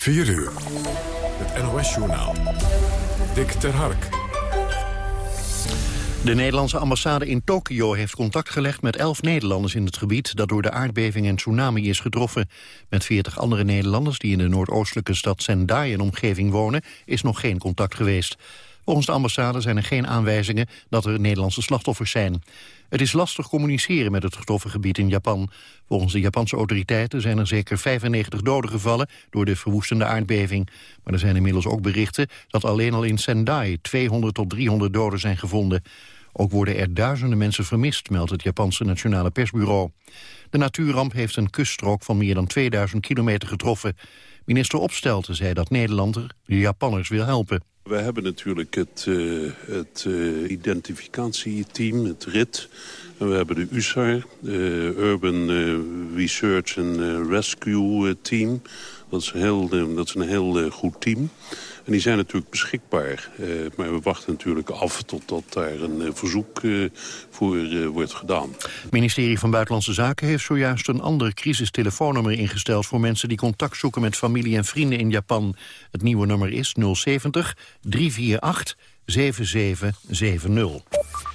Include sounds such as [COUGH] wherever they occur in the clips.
4 uur. Het NOS-journaal. Dick ter Hark. De Nederlandse ambassade in Tokio heeft contact gelegd met elf Nederlanders in het gebied dat door de aardbeving en tsunami is getroffen. Met veertig andere Nederlanders die in de noordoostelijke stad Sendai en omgeving wonen is nog geen contact geweest. Volgens de ambassade zijn er geen aanwijzingen dat er Nederlandse slachtoffers zijn. Het is lastig communiceren met het getroffen gebied in Japan. Volgens de Japanse autoriteiten zijn er zeker 95 doden gevallen door de verwoestende aardbeving. Maar er zijn inmiddels ook berichten dat alleen al in Sendai 200 tot 300 doden zijn gevonden. Ook worden er duizenden mensen vermist, meldt het Japanse Nationale Persbureau. De natuurramp heeft een kuststrook van meer dan 2000 kilometer getroffen. Minister Opstelten zei dat Nederland de Japanners wil helpen. We hebben natuurlijk het, uh, het uh, identificatieteam, het RIT. En we hebben de USAR, de Urban uh, Research and Rescue Team. Heel, dat is een heel goed team. En die zijn natuurlijk beschikbaar. Uh, maar we wachten natuurlijk af totdat daar een uh, verzoek uh, voor wordt gedaan. Het ministerie van Buitenlandse Zaken heeft zojuist een ander crisistelefoonnummer ingesteld... voor mensen die contact zoeken met familie en vrienden in Japan. Het nieuwe nummer is 070 348 7770.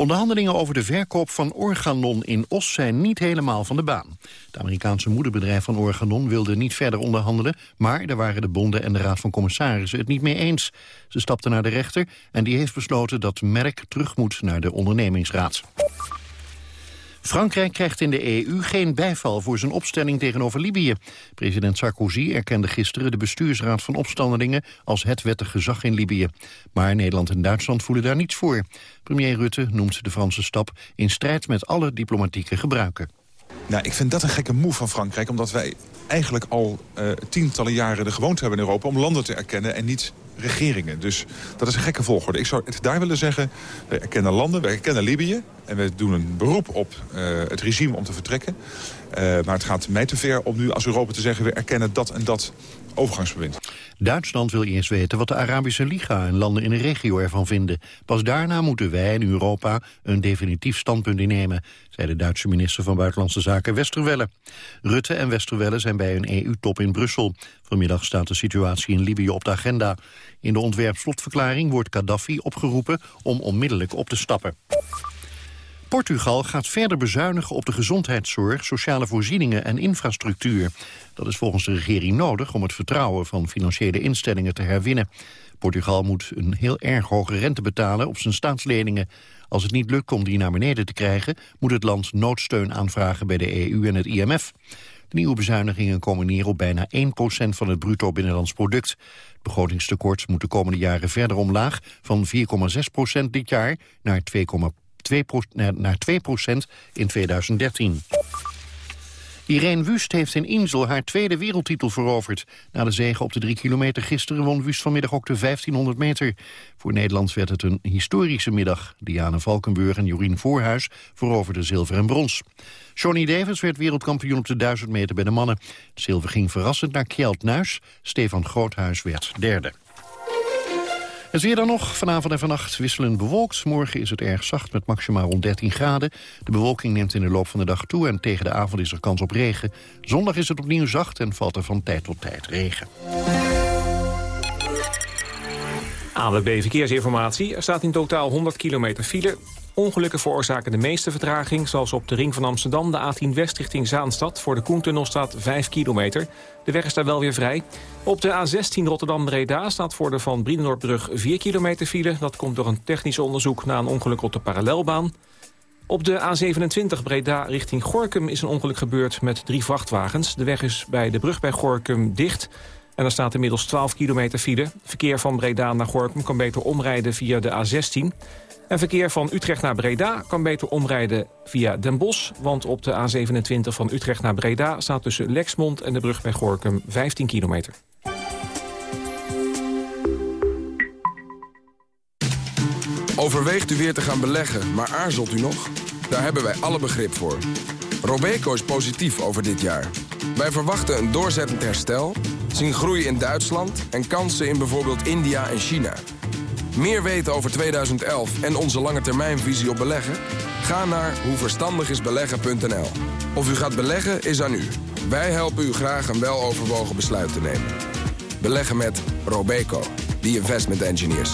Onderhandelingen over de verkoop van Organon in Os zijn niet helemaal van de baan. Het Amerikaanse moederbedrijf van Organon wilde niet verder onderhandelen... maar daar waren de bonden en de Raad van Commissarissen het niet mee eens. Ze stapten naar de rechter en die heeft besloten dat Merck terug moet naar de ondernemingsraad. Frankrijk krijgt in de EU geen bijval voor zijn opstelling tegenover Libië. President Sarkozy erkende gisteren de bestuursraad van opstandelingen als het wettig gezag in Libië. Maar Nederland en Duitsland voelen daar niets voor. Premier Rutte noemt de Franse stap in strijd met alle diplomatieke gebruiken. Nou, ik vind dat een gekke move van Frankrijk, omdat wij eigenlijk al uh, tientallen jaren de gewoonte hebben in Europa om landen te erkennen en niet regeringen. Dus dat is een gekke volgorde. Ik zou het daar willen zeggen, we erkennen landen, we erkennen Libië... en we doen een beroep op uh, het regime om te vertrekken. Uh, maar het gaat mij te ver om nu als Europa te zeggen... we erkennen dat en dat overgangsbewind. Duitsland wil eerst weten wat de Arabische Liga en landen in de regio ervan vinden. Pas daarna moeten wij in Europa een definitief standpunt innemen, zei de Duitse minister van Buitenlandse Zaken Westerwelle. Rutte en Westerwelle zijn bij een EU-top in Brussel. Vanmiddag staat de situatie in Libië op de agenda. In de ontwerpslotverklaring wordt Gaddafi opgeroepen om onmiddellijk op te stappen. Portugal gaat verder bezuinigen op de gezondheidszorg, sociale voorzieningen en infrastructuur. Dat is volgens de regering nodig om het vertrouwen van financiële instellingen te herwinnen. Portugal moet een heel erg hoge rente betalen op zijn staatsleningen. Als het niet lukt om die naar beneden te krijgen... moet het land noodsteun aanvragen bij de EU en het IMF. De nieuwe bezuinigingen komen neer op bijna 1% van het bruto binnenlands product. Het begrotingstekort moet de komende jaren verder omlaag... van 4,6% dit jaar naar 2,2 naar 2% in 2013. Irene Wust heeft in Insel haar tweede wereldtitel veroverd. Na de zege op de drie kilometer gisteren won Wust vanmiddag ook de 1500 meter. Voor Nederland werd het een historische middag. Diana Valkenburg en Jorien Voorhuis veroverden zilver en brons. Johnny Davis werd wereldkampioen op de 1000 meter bij de mannen. zilver ging verrassend naar Kjeld Nuis. Stefan Groothuis werd derde. Het weer dan nog. Vanavond en vannacht wisselend bewolkt. Morgen is het erg zacht met maximaal rond 13 graden. De bewolking neemt in de loop van de dag toe en tegen de avond is er kans op regen. Zondag is het opnieuw zacht en valt er van tijd tot tijd regen. AWB Verkeersinformatie. Er staat in totaal 100 kilometer file. Ongelukken veroorzaken de meeste vertraging, zoals op de ring van Amsterdam... de A10 West richting Zaanstad. Voor de Koentunnel staat 5 kilometer. De weg is daar wel weer vrij. Op de A16 Rotterdam-Breda staat voor de Van Brienenoordbrug 4 kilometer file. Dat komt door een technisch onderzoek na een ongeluk op de parallelbaan. Op de A27 Breda richting Gorkum is een ongeluk gebeurd met drie vrachtwagens. De weg is bij de brug bij Gorkum dicht... En er staat inmiddels 12 kilometer file. Verkeer van Breda naar Gorkum kan beter omrijden via de A16. En verkeer van Utrecht naar Breda kan beter omrijden via Den Bosch... want op de A27 van Utrecht naar Breda staat tussen Lexmond en de brug bij Gorkum 15 kilometer. Overweegt u weer te gaan beleggen, maar aarzelt u nog? Daar hebben wij alle begrip voor. Robeco is positief over dit jaar. Wij verwachten een doorzettend herstel, zien groei in Duitsland... en kansen in bijvoorbeeld India en China... Meer weten over 2011 en onze lange termijnvisie op beleggen? Ga naar hoeverstandigisbeleggen.nl. Of u gaat beleggen is aan u. Wij helpen u graag een weloverwogen besluit te nemen. Beleggen met Robeco, the investment engineers.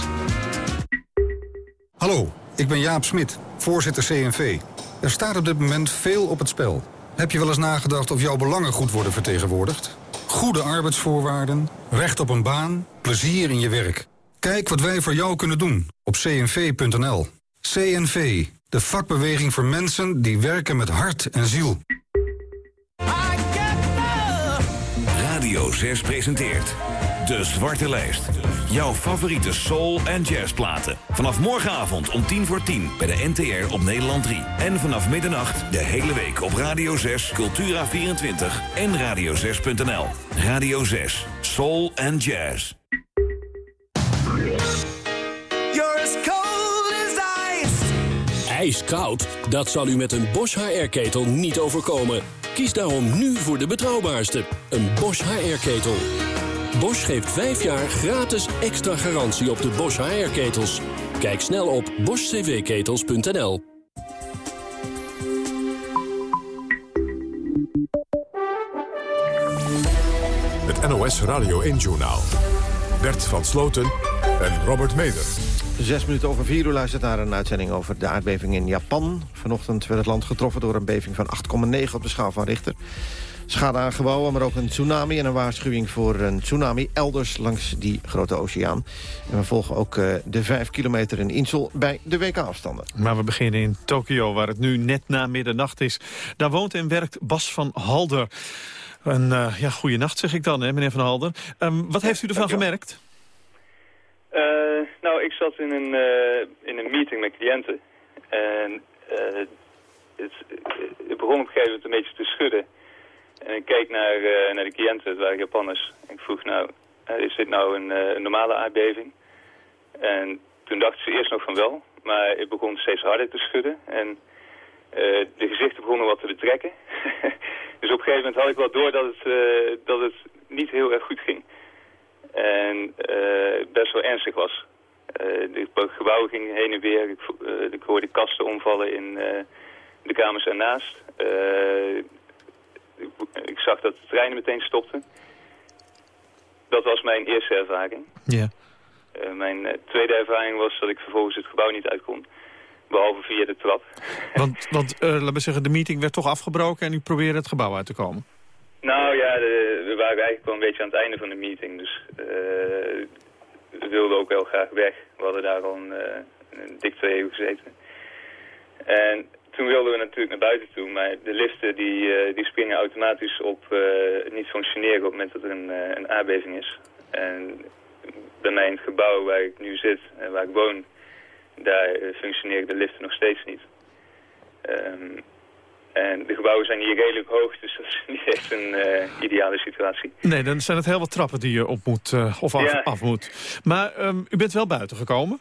Hallo, ik ben Jaap Smit, voorzitter CNV. Er staat op dit moment veel op het spel. Heb je wel eens nagedacht of jouw belangen goed worden vertegenwoordigd? Goede arbeidsvoorwaarden, recht op een baan, plezier in je werk. Kijk wat wij voor jou kunnen doen op cnv.nl. CNV, de vakbeweging voor mensen die werken met hart en ziel. Radio 6 presenteert De Zwarte Lijst. Jouw favoriete soul- en jazzplaten. Vanaf morgenavond om 10 voor 10 bij de NTR op Nederland 3. En vanaf middernacht de hele week op Radio 6, Cultura24 en radio6.nl. Radio 6, soul en jazz. Ijskoud? Dat zal u met een Bosch HR-ketel niet overkomen. Kies daarom nu voor de betrouwbaarste, een Bosch HR-ketel. Bosch geeft 5 jaar gratis extra garantie op de Bosch HR-ketels. Kijk snel op boschcvketels.nl. Het NOS Radio 1-journaal. Bert van Sloten en Robert Meder. Zes minuten over vier uur luistert naar een uitzending over de aardbeving in Japan. Vanochtend werd het land getroffen door een beving van 8,9 op de schaal van Richter. Schade aan gebouwen, maar ook een tsunami en een waarschuwing voor een tsunami elders langs die grote oceaan. En we volgen ook uh, de 5 kilometer in Insel bij de WK-afstanden. Maar we beginnen in Tokio, waar het nu net na middernacht is. Daar woont en werkt Bas van Halder. Een uh, ja, goede nacht zeg ik dan, hè, meneer Van Halder. Um, wat heeft u ervan gemerkt? Uh, nou, ik zat in een, uh, in een meeting met cliënten. En het, het, begon op een gegeven moment een beetje te schudden. En ik keek naar, naar de cliënten, het waren Japanners. Ik vroeg nou, is dit nou een, normale aardbeving? En toen dachten ze eerst nog van wel. Maar het begon steeds harder te schudden. En de gezichten begonnen wat te betrekken. [LAUGHS] Dus op een gegeven moment had ik wel door dat het, dat het niet heel erg goed ging. En uh, best wel ernstig was. Uh, de gebouwen gingen heen en weer. Ik, ik hoorde kasten omvallen in de kamers ernaast. Ik, ik, zag dat de treinen meteen stopten. Dat was mijn eerste ervaring. Ja. mijn tweede ervaring was dat ik vervolgens het gebouw niet uit kon. Behalve via de trap. Want, want uh, laten we zeggen, de meeting werd toch afgebroken en u probeerde het gebouw uit te komen? Nou ja, de, we waren eigenlijk wel een beetje aan het einde van de meeting. Dus uh, we wilden ook wel graag weg. We hadden daar al een, uh, een dik twee eeuwen gezeten. En toen wilden we natuurlijk naar buiten toe. Maar de liften die, die springen automatisch op het niet functioneren op het moment dat er een, een aardbeving is. En bij mij in het gebouw waar ik nu zit en waar ik woon daar functioneren de liften nog steeds niet. Um, en de gebouwen zijn hier redelijk hoog, dus dat is [LAUGHS] niet echt een uh, ideale situatie. Nee, dan zijn het heel wat trappen die je op moet, uh, of af, ja. af, moet. Maar um, u bent wel buiten gekomen?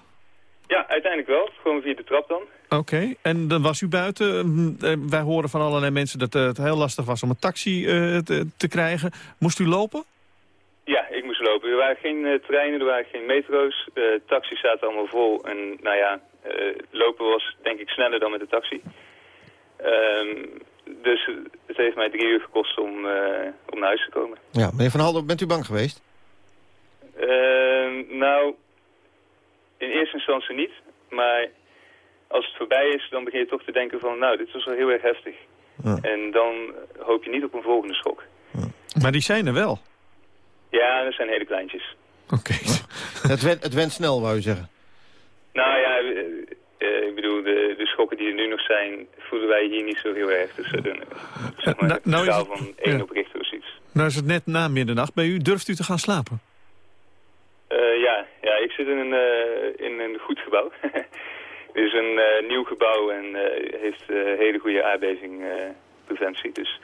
Ja, uiteindelijk wel. Gewoon via de trap dan. Oké, okay. en dan was u buiten. Uh, wij horen van allerlei mensen dat het heel lastig was om een taxi te, te krijgen. Moest u lopen? Ja, ik moest lopen. Er waren geen treinen, er waren geen metro's. Taxis zaten allemaal vol. En nou ja, lopen was denk ik sneller dan met de taxi. Um, dus het heeft mij drie uur gekost om, om naar huis te komen. Ja, meneer Van Halder, bent u bang geweest? Ehm, nou, in eerste instantie niet. Maar als het voorbij is, dan begin je toch te denken van... nou, dit was wel heel erg heftig. Ja. En dan hoop je niet op een volgende schok. Ja. Maar die zijn er wel? Ja, dat zijn hele kleintjes. Oké. Okay. het, went, het went snel, wou je zeggen? Nou ja, uh, ik bedoel, de, de schokken die er nu nog zijn, voelen wij hier niet zo heel erg. Dus uh, zeg maar, nou, nou is het, van één ja. op Richter of zoiets. Nou is het net na middernacht bij u. Durft u te gaan slapen? Uh, ja, ja, ik zit in een, in een goed gebouw. [LAUGHS] Het is een nieuw gebouw en heeft hele goede aardbevingpreventie. dus...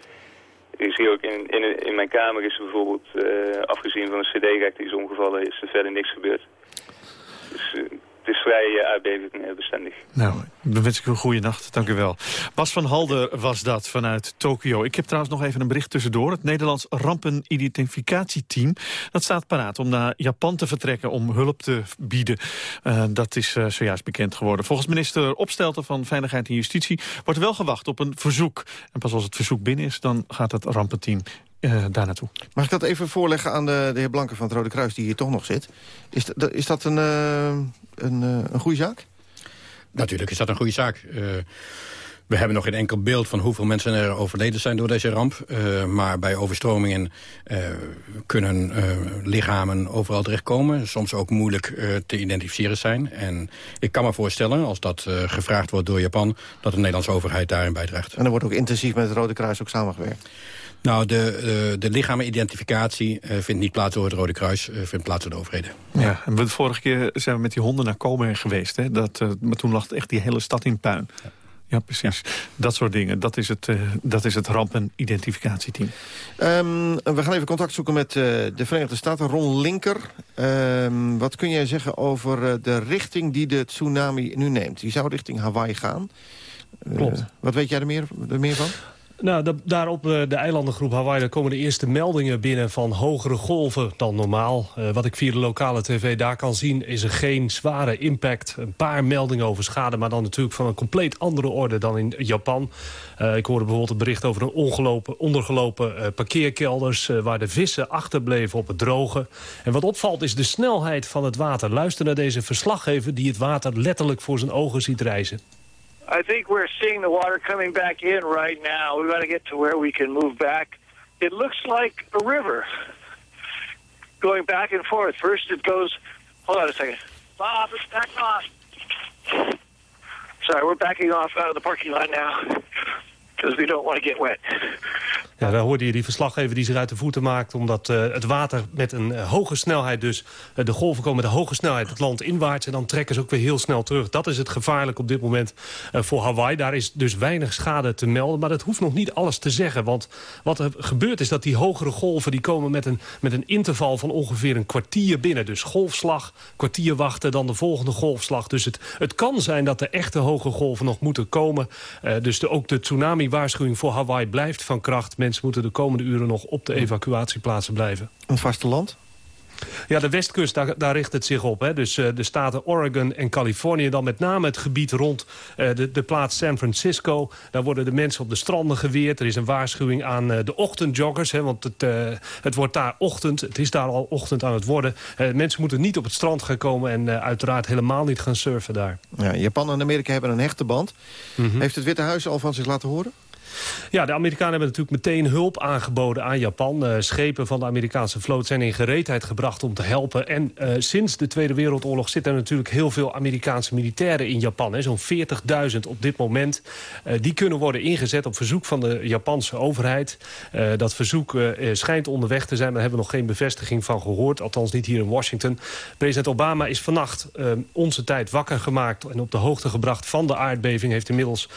Ik zie ook in, in, in mijn kamer is er bijvoorbeeld, afgezien van een cd-rek die is omgevallen, is er verder niks gebeurd. Is vrij uh, aardbevingbestendig. Nou, dan wens ik u een goede nacht. Dank u wel. Bas van Halder was dat vanuit Tokio. Ik heb trouwens nog even een bericht tussendoor. Het Nederlands Rampenidentificatieteam dat staat paraat om naar Japan te vertrekken om hulp te bieden. Uh, dat is uh, zojuist bekend geworden. Volgens minister Opstelten van Veiligheid en Justitie wordt wel gewacht op een verzoek. En pas als het verzoek binnen is, dan gaat het rampenteam uh, daar naartoe. Mag ik dat even voorleggen aan de, de heer Blanke van het Rode Kruis... die hier toch nog zit? Is, dat, is dat een, uh, een, uh, een goede zaak? Natuurlijk is dat een goede zaak. we hebben nog geen enkel beeld van hoeveel mensen er overleden zijn door deze ramp. maar bij overstromingen kunnen lichamen overal terechtkomen. Soms ook moeilijk te identificeren zijn. En ik kan me voorstellen, als dat gevraagd wordt door Japan... dat de Nederlandse overheid daarin bijdraagt. En er wordt ook intensief met het Rode Kruis ook samengewerkt? Nou, de, de, de lichamenidentificatie uh, vindt niet plaats door het Rode Kruis, uh, vindt plaats door de overheden. Ja, en de vorige keer zijn we met die honden naar Komen geweest. Hè? Dat, maar toen lag echt die hele stad in puin. Ja. Ja, precies. Dat soort dingen. Dat is het, uh, dat is het rampenidentificatieteam. Um, we gaan even contact zoeken met uh, de Verenigde Staten. Ron Linker, um, wat kun jij zeggen over uh, de richting die de tsunami nu neemt? Die zou richting Hawaii gaan. Klopt. wat weet jij er meer, er meer van? Nou, daar op de eilandengroep Hawaii komen de eerste meldingen binnen van hogere golven dan normaal. Uh, wat ik via de lokale tv daar kan zien is er geen zware impact. Een paar meldingen over schade, maar dan natuurlijk van een compleet andere orde dan in Japan. Uh, ik hoorde bijvoorbeeld een bericht over een ondergelopen parkeerkelders... waar de vissen achterbleven op het droge. En wat opvalt is de snelheid van het water. Luister naar deze verslaggever die het water letterlijk voor zijn ogen ziet reizen. I think we're seeing the water coming back in right now. We've got to get to where we can move back. It looks like a river going back and forth. First it goes, hold on a second. Bob, it's back off. Sorry, we're backing off out of the parking lot now because we don't want to get wet. Ja, daar hoorde je die verslaggever die zich uit de voeten maakt... omdat uh, het water met een uh, hoge snelheid dus... Uh, de golven komen met een hoge snelheid het land inwaarts... en dan trekken ze ook weer heel snel terug. Dat is het gevaarlijk op dit moment voor Hawaii. Daar is dus weinig schade te melden. Maar dat hoeft nog niet alles te zeggen. Want wat er gebeurt is dat die hogere golven... die komen met een, met een interval van ongeveer een kwartier binnen. Dus golfslag, kwartier wachten, dan de volgende golfslag. Dus het, het kan zijn dat de echte hoge golven nog moeten komen. dus de, ook de tsunami-waarschuwing voor Hawaii blijft van kracht... Mensen moeten de komende uren nog op de evacuatieplaatsen blijven. Het vasteland? Ja, de westkust, daar, daar richt het zich op. Hè. Dus uh, de staten Oregon en Californië. Dan met name het gebied rond uh, de, de plaats San Francisco. Daar worden de mensen op de stranden geweerd. Er is een waarschuwing aan uh, de ochtendjoggers. Hè, want het, het wordt daar ochtend. Het is daar al ochtend aan het worden. mensen moeten niet op het strand gaan komen. En uiteraard helemaal niet gaan surfen daar. Ja, Japan en Amerika hebben een hechte band. Mm -hmm. Heeft het Witte Huis al van zich laten horen? Ja, de Amerikanen hebben natuurlijk meteen hulp aangeboden aan Japan. Uh, schepen van de Amerikaanse vloot zijn in gereedheid gebracht om te helpen. En uh, sinds de Tweede Wereldoorlog zitten er natuurlijk heel veel Amerikaanse militairen in Japan. Zo'n 40.000 op dit moment. Uh, die kunnen worden ingezet op verzoek van de Japanse overheid. dat verzoek schijnt onderweg te zijn, maar daar hebben we nog geen bevestiging van gehoord. Althans niet hier in Washington. President Obama is vannacht onze tijd wakker gemaakt en op de hoogte gebracht van de aardbeving. Heeft inmiddels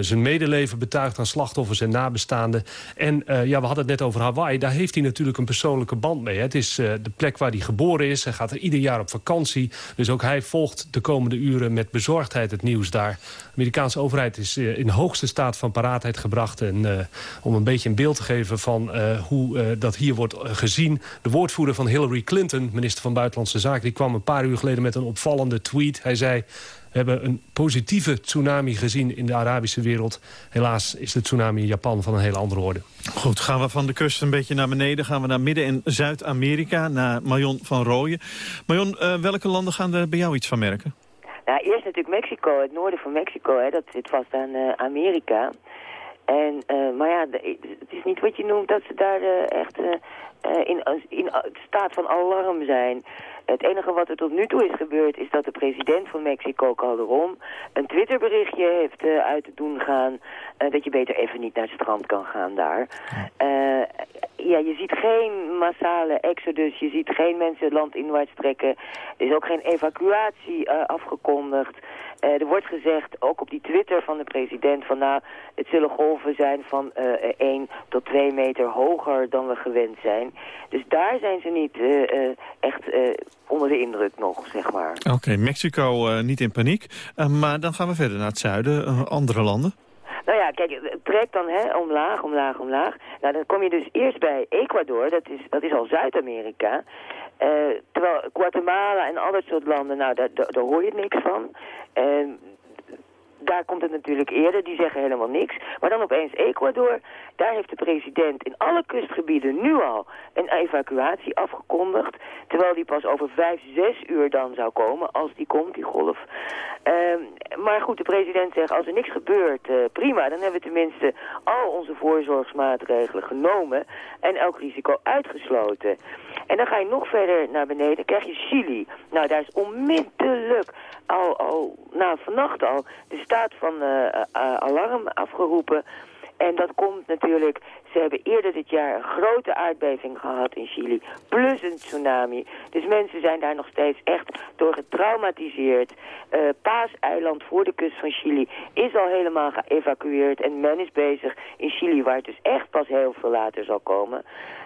zijn medeleven betuigd aan slachtoffers en nabestaanden. En uh, ja, we hadden het net over Hawaii. Daar heeft hij natuurlijk een persoonlijke band mee. Hè. Het is uh, de plek waar hij geboren is. Hij gaat er ieder jaar op vakantie. Dus ook hij volgt de komende uren met bezorgdheid het nieuws daar. De Amerikaanse overheid is uh, in hoogste staat van paraatheid gebracht. En om een beetje een beeld te geven van hoe dat hier wordt gezien. De woordvoerder van Hillary Clinton, minister van Buitenlandse Zaken... die kwam een paar uur geleden met een opvallende tweet. Hij zei... We hebben een positieve tsunami gezien in de Arabische wereld. Helaas is de tsunami in Japan van een hele andere orde. Goed, gaan we van de kust een beetje naar beneden. Gaan we naar Midden- en Zuid-Amerika, naar Marion van Rooyen. Marion, uh, welke landen gaan er bij jou iets van merken? Nou, eerst natuurlijk Mexico, het noorden van Mexico. Hè, dat zit vast aan uh, Amerika. En, uh, maar ja, het is niet wat je noemt dat ze daar echt in, in staat van alarm zijn. Het enige wat er tot nu toe is gebeurd is dat de president van Mexico, Calderon, een Twitterberichtje heeft uh, uit te doen gaan uh, dat je beter even niet naar het strand kan gaan daar. Uh, ja, je ziet geen massale exodus, je ziet geen mensen landinwaarts trekken. Er is ook geen evacuatie afgekondigd. Er wordt gezegd, ook op die Twitter van de president, van nou, het zullen golven zijn van uh, 1 tot 2 meter hoger dan we gewend zijn. Dus daar zijn ze niet echt onder de indruk nog, zeg maar. Oké, Mexico niet in paniek. maar dan gaan we verder naar het zuiden, andere landen. Nou ja, kijk, het trekt dan hè, omlaag, omlaag, omlaag. Nou, dan kom je dus eerst bij Ecuador, dat is, dat is al Zuid-Amerika. Terwijl Guatemala en al dat soort landen, nou, daar, daar, daar hoor je niks van. Daar komt het natuurlijk eerder, die zeggen helemaal niks. Maar dan opeens Ecuador, daar heeft de president in alle kustgebieden nu al een evacuatie afgekondigd. Terwijl die pas over vijf, zes uur dan zou komen, als die komt, die golf. Uh, maar goed, de president zegt, als er niks gebeurt, uh, prima. Dan hebben we tenminste al onze voorzorgsmaatregelen genomen en elk risico uitgesloten. En dan ga je nog verder naar beneden, krijg je Chili. Nou, daar is onmiddellijk al, al nou, vannacht al de staat van uh, alarm afgeroepen. En dat komt natuurlijk, ze hebben eerder dit jaar een grote aardbeving gehad in Chili, plus een tsunami. Dus mensen zijn daar nog steeds echt door getraumatiseerd. Uh, Paaseiland voor de kust van Chili is al helemaal geëvacueerd en men is bezig in Chili, waar het dus echt pas heel veel later zal komen.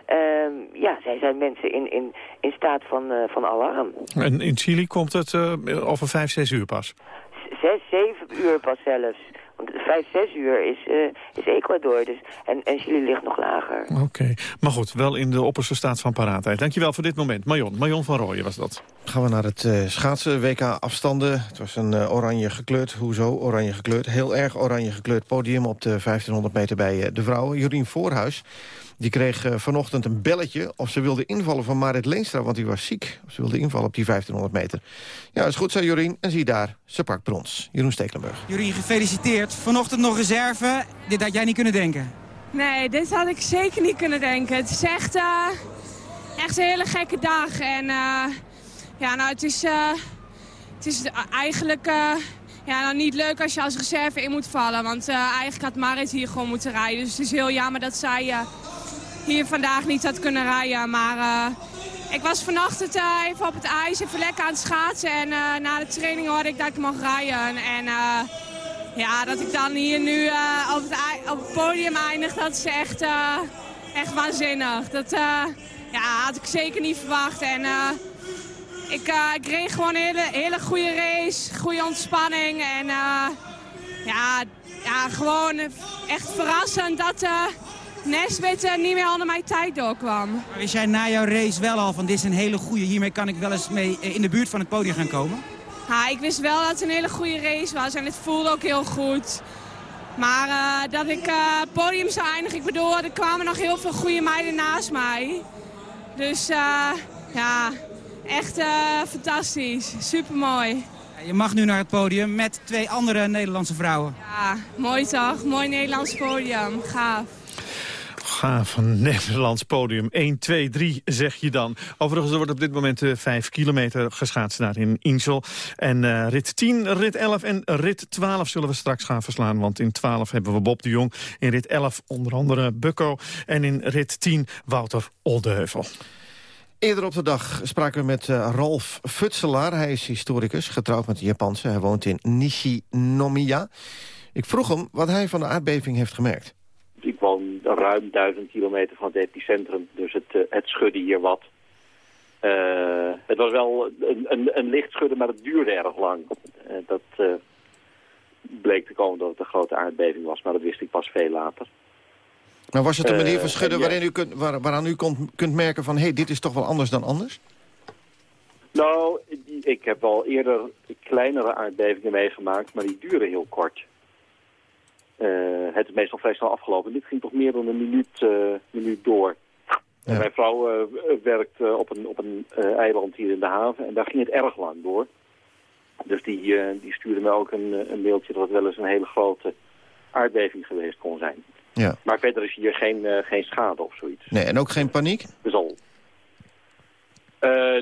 Uh, ja, zij zijn mensen in, in, in staat van, uh, van alarm. En in Chili komt het uh, over vijf, zes uur pas? Zes, zeven uur pas zelfs. Want vijf, zes uur is, uh, is Ecuador. Dus, en, en Chili ligt nog lager. Oké. Okay. Maar goed, wel in de opperste staat van paraatheid. Dankjewel voor dit moment. Marion, Marion van Rooyen was dat. Gaan we naar het uh, schaatsen WK afstanden. Het was een uh, oranje gekleurd, hoezo oranje gekleurd? Heel erg oranje gekleurd podium op de 1500 meter bij de vrouwen. Jorien Voorhuis die kreeg uh, vanochtend een belletje of ze wilde invallen van Marit Leenstra... want die was ziek. Ze wilde invallen op die 1500 meter. Ja, is goed, zei Jorien. En zie daar, ze pakt brons. Jeroen Stekelenburg. Jorien, gefeliciteerd. Vanochtend nog reserve. Dit had jij niet kunnen denken. Nee, dit had ik zeker niet kunnen denken. Het is echt, uh, echt een hele gekke dag. En uh, ja, nou, het is, het is eigenlijk... Ja, nou niet leuk als je als reserve in moet vallen. Want uh, eigenlijk had Marit hier gewoon moeten rijden. Dus het is heel jammer dat zij uh, hier vandaag niet had kunnen rijden. Maar uh, ik was vannacht uh, even op het ijs, even lekker aan het schaatsen. En uh, na de training hoorde ik dat ik mag rijden. En ja, dat ik dan hier nu op het, op, podium eindig, dat is echt, echt waanzinnig. Dat ja, had ik zeker niet verwacht. En ik, ik reed gewoon een hele, hele goede race, goede ontspanning. En ja, ja, gewoon echt verrassend dat... Nesbit uh, niet meer onder mijn tijd doorkwam. Maar wist jij na jouw race wel al van dit is een hele goede, hiermee kan ik wel eens mee in de buurt van het podium gaan komen? Ja, ik wist wel dat het een hele goede race was en het voelde ook heel goed. Maar uh, dat ik uh, podium zou eindigen, ik bedoel, er kwamen nog heel veel goede meiden naast mij. Dus ja, echt fantastisch, supermooi. Je mag nu naar het podium met twee andere Nederlandse vrouwen. Ja, mooi toch? Mooi Nederlands podium, gaaf gaaf [LAUGHS] Nederlands podium. 1, 2, 3 zeg je dan. Overigens er wordt op dit moment uh, 5 kilometer geschaatst daar in Insel. En uh, rit 10, rit 11 en rit 12 zullen we straks gaan verslaan. Want in 12 hebben we Bob de Jong. In rit 11 onder andere Bukko. En in rit 10 Wouter Oldeheuvel. Eerder op de dag spraken we met uh, Ralf Futselaar. Hij is historicus, getrouwd met een Japanse. Hij woont in Nishinomiya. Ik vroeg hem wat hij van de aardbeving heeft gemerkt. Ik woon ruim duizend kilometer van het epicentrum, dus het, uh, het schudde hier wat. Uh, het was wel een, een, een, licht schudden, maar het duurde erg lang. Uh, dat bleek te komen dat het een grote aardbeving was, maar dat wist ik pas veel later. Maar was het een manier van schudden ja. waarin u kunt, waar, waaraan u kunt, kunt merken van... hé, hey, dit is toch wel anders dan anders? Nou, ik heb al eerder kleinere aardbevingen meegemaakt, maar die duren heel kort. Uh, het is meestal vrij snel afgelopen. Dit ging toch meer dan een minuut, uh, minuut door. Ja. Mijn vrouw uh, werkt op een, op een eiland hier in de haven en daar ging het erg lang door. Dus die, die stuurde me ook een, een mailtje dat het wel eens een hele grote aardbeving geweest kon zijn. Ja. Maar verder is hier geen, geen schade of zoiets. Nee, en ook geen paniek? Dus al.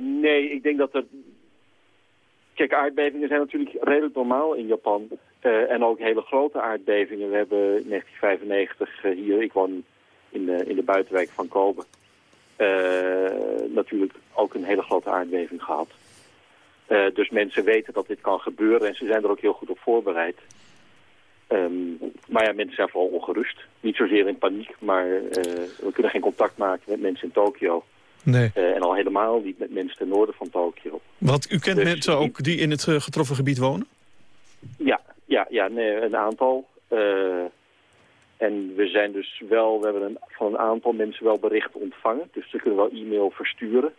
nee, ik denk dat er... Kijk, aardbevingen zijn natuurlijk redelijk normaal in Japan. Uh, en ook hele grote aardbevingen. We hebben in 1995 uh, hier, ik woon in de, in de buitenwijk van Kobe natuurlijk ook een hele grote aardbeving gehad. dus mensen weten dat dit kan gebeuren en ze zijn er ook heel goed op voorbereid. Ehm, maar ja, mensen zijn vooral ongerust. Niet zozeer in paniek, maar we kunnen geen contact maken met mensen in Tokio. Nee. en al helemaal niet met mensen ten noorden van Tokio. Want u kent dus mensen ook die in het getroffen gebied wonen? Ja, ja, ja nee, een aantal. En we zijn dus wel, we hebben een, van een aantal mensen wel berichten ontvangen. Dus ze kunnen wel e-mail versturen.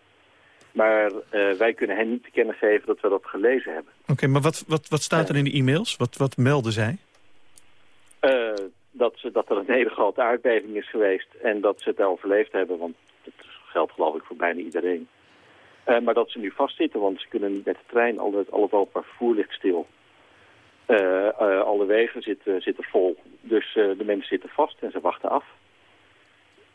Maar uh, wij kunnen hen niet te kennen geven dat we dat gelezen hebben. Oké, maar wat, wat, wat staat er in de e-mails? Wat, wat melden zij? Uh, dat, ze, dat er een hele grote aardbeving is geweest en dat ze het overleefd hebben. Want dat geldt geloof ik voor bijna iedereen. Uh, maar dat ze nu vastzitten, want ze kunnen niet met de trein. Al het, al het openbaar vervoer ligt stil. Uh, uh, alle wegen zitten, zitten vol. Dus uh, de mensen zitten vast en ze wachten af.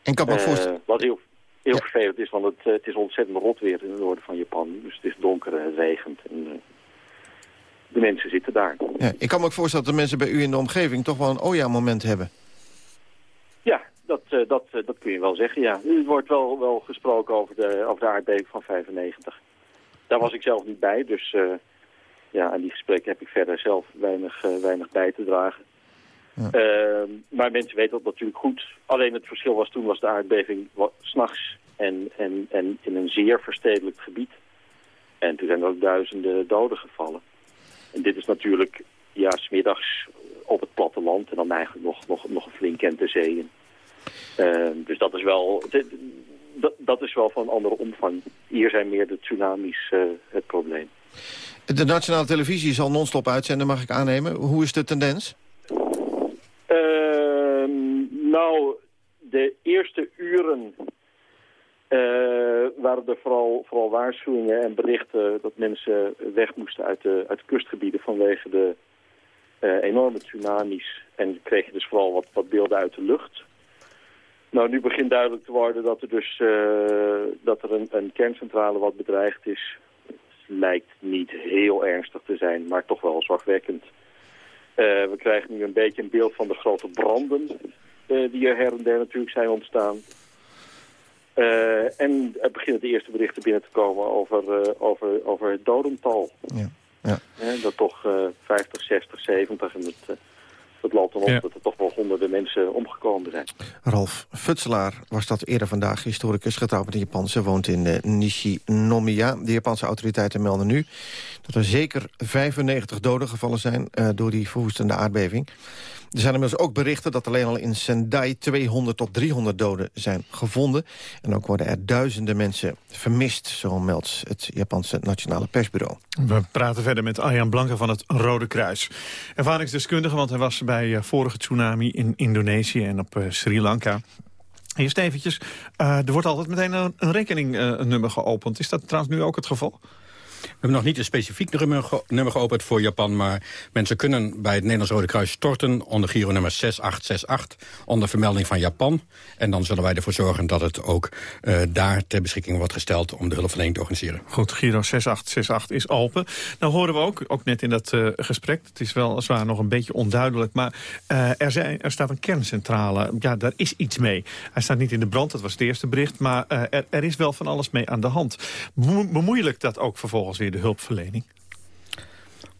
En kan me voorstellen... Wat heel, heel ja. vervelend is, want het, het is ontzettend rot weer in het noorden van Japan. Dus het is donker en het regent. En, de mensen zitten daar. Ja, ik kan me ook voorstellen dat de mensen bij u in de omgeving toch wel een Oja-moment hebben. Ja, dat, dat, dat kun je wel zeggen, ja. Er wordt wel, wel gesproken over de, over de aardbeving van 95. Daar was ik zelf niet bij, dus ja, aan die gesprekken heb ik verder zelf weinig, uh, weinig bij te dragen. Ja. Uh, maar mensen weten dat natuurlijk goed. Alleen het verschil was toen was de aardbeving s'nachts en, en, en in een zeer verstedelijkt gebied. En toen zijn er ook duizenden doden gevallen. En dit is natuurlijk ja, smiddags op het platteland en dan eigenlijk nog, nog, nog een flink kent de zeeën. Uh, dus dat is wel... Dat, dat is wel van een andere omvang. Hier zijn meer de tsunamis uh, het probleem. De nationale televisie zal non-stop uitzenden, mag ik aannemen. Hoe is de tendens? Uh, nou, de eerste uren uh, waren er vooral, vooral waarschuwingen en berichten... dat mensen weg moesten uit de, uit de kustgebieden vanwege de uh, enorme tsunamis. En kreeg je dus vooral wat, wat beelden uit de lucht. Nou, nu begint duidelijk te worden dat er dus dat er een, een kerncentrale wat bedreigd is lijkt niet heel ernstig te zijn, maar toch wel zorgwekkend. Uh, we krijgen nu een beetje een beeld van de grote branden uh, die er her en der natuurlijk zijn ontstaan. Uh, en er beginnen de eerste berichten binnen te komen over, over, over het dodental. Ja. Ja. dat toch 50, 60, 70 en het het loopt dan op ja. dat er toch wel honderden mensen omgekomen zijn. Ralf Futselaar was dat eerder vandaag, historicus getrouwd met een Japanse, woont in uh, Nishinomiya. De Japanse autoriteiten melden nu dat er zeker 95 doden gevallen zijn uh, door die verwoestende aardbeving. Er zijn inmiddels ook berichten dat alleen al in Sendai 200 tot 300 doden zijn gevonden. En ook worden er duizenden mensen vermist, zo meldt het Japanse Nationale Persbureau. We praten verder met Arjan Blanke van het Rode Kruis. Ervaringsdeskundige, want hij was bij uh, vorige tsunami in Indonesië en op uh, Sri Lanka. Eerst eventjes, uh, er wordt altijd meteen een, een rekeningnummer geopend. Is dat trouwens nu ook het geval? We hebben nog niet een specifiek nummer, nummer, geopend voor Japan... maar mensen kunnen bij het Nederlands Rode Kruis storten... onder Giro nummer 6868, onder vermelding van Japan. En dan zullen wij ervoor zorgen dat het ook uh, daar ter beschikking wordt gesteld... om de hulpverlening te organiseren. Goed, Giro 6868 is open. Nou horen we ook, ook net in dat uh, gesprek... het is wel zwaar nog een beetje onduidelijk... maar uh, er, zijn, er staat een kerncentrale. Ja, daar is iets mee. Hij staat niet in de brand, dat was het eerste bericht... maar er, er is wel van alles mee aan de hand. Bemoeilijkt dat ook vervolgens weer de hulpverlening?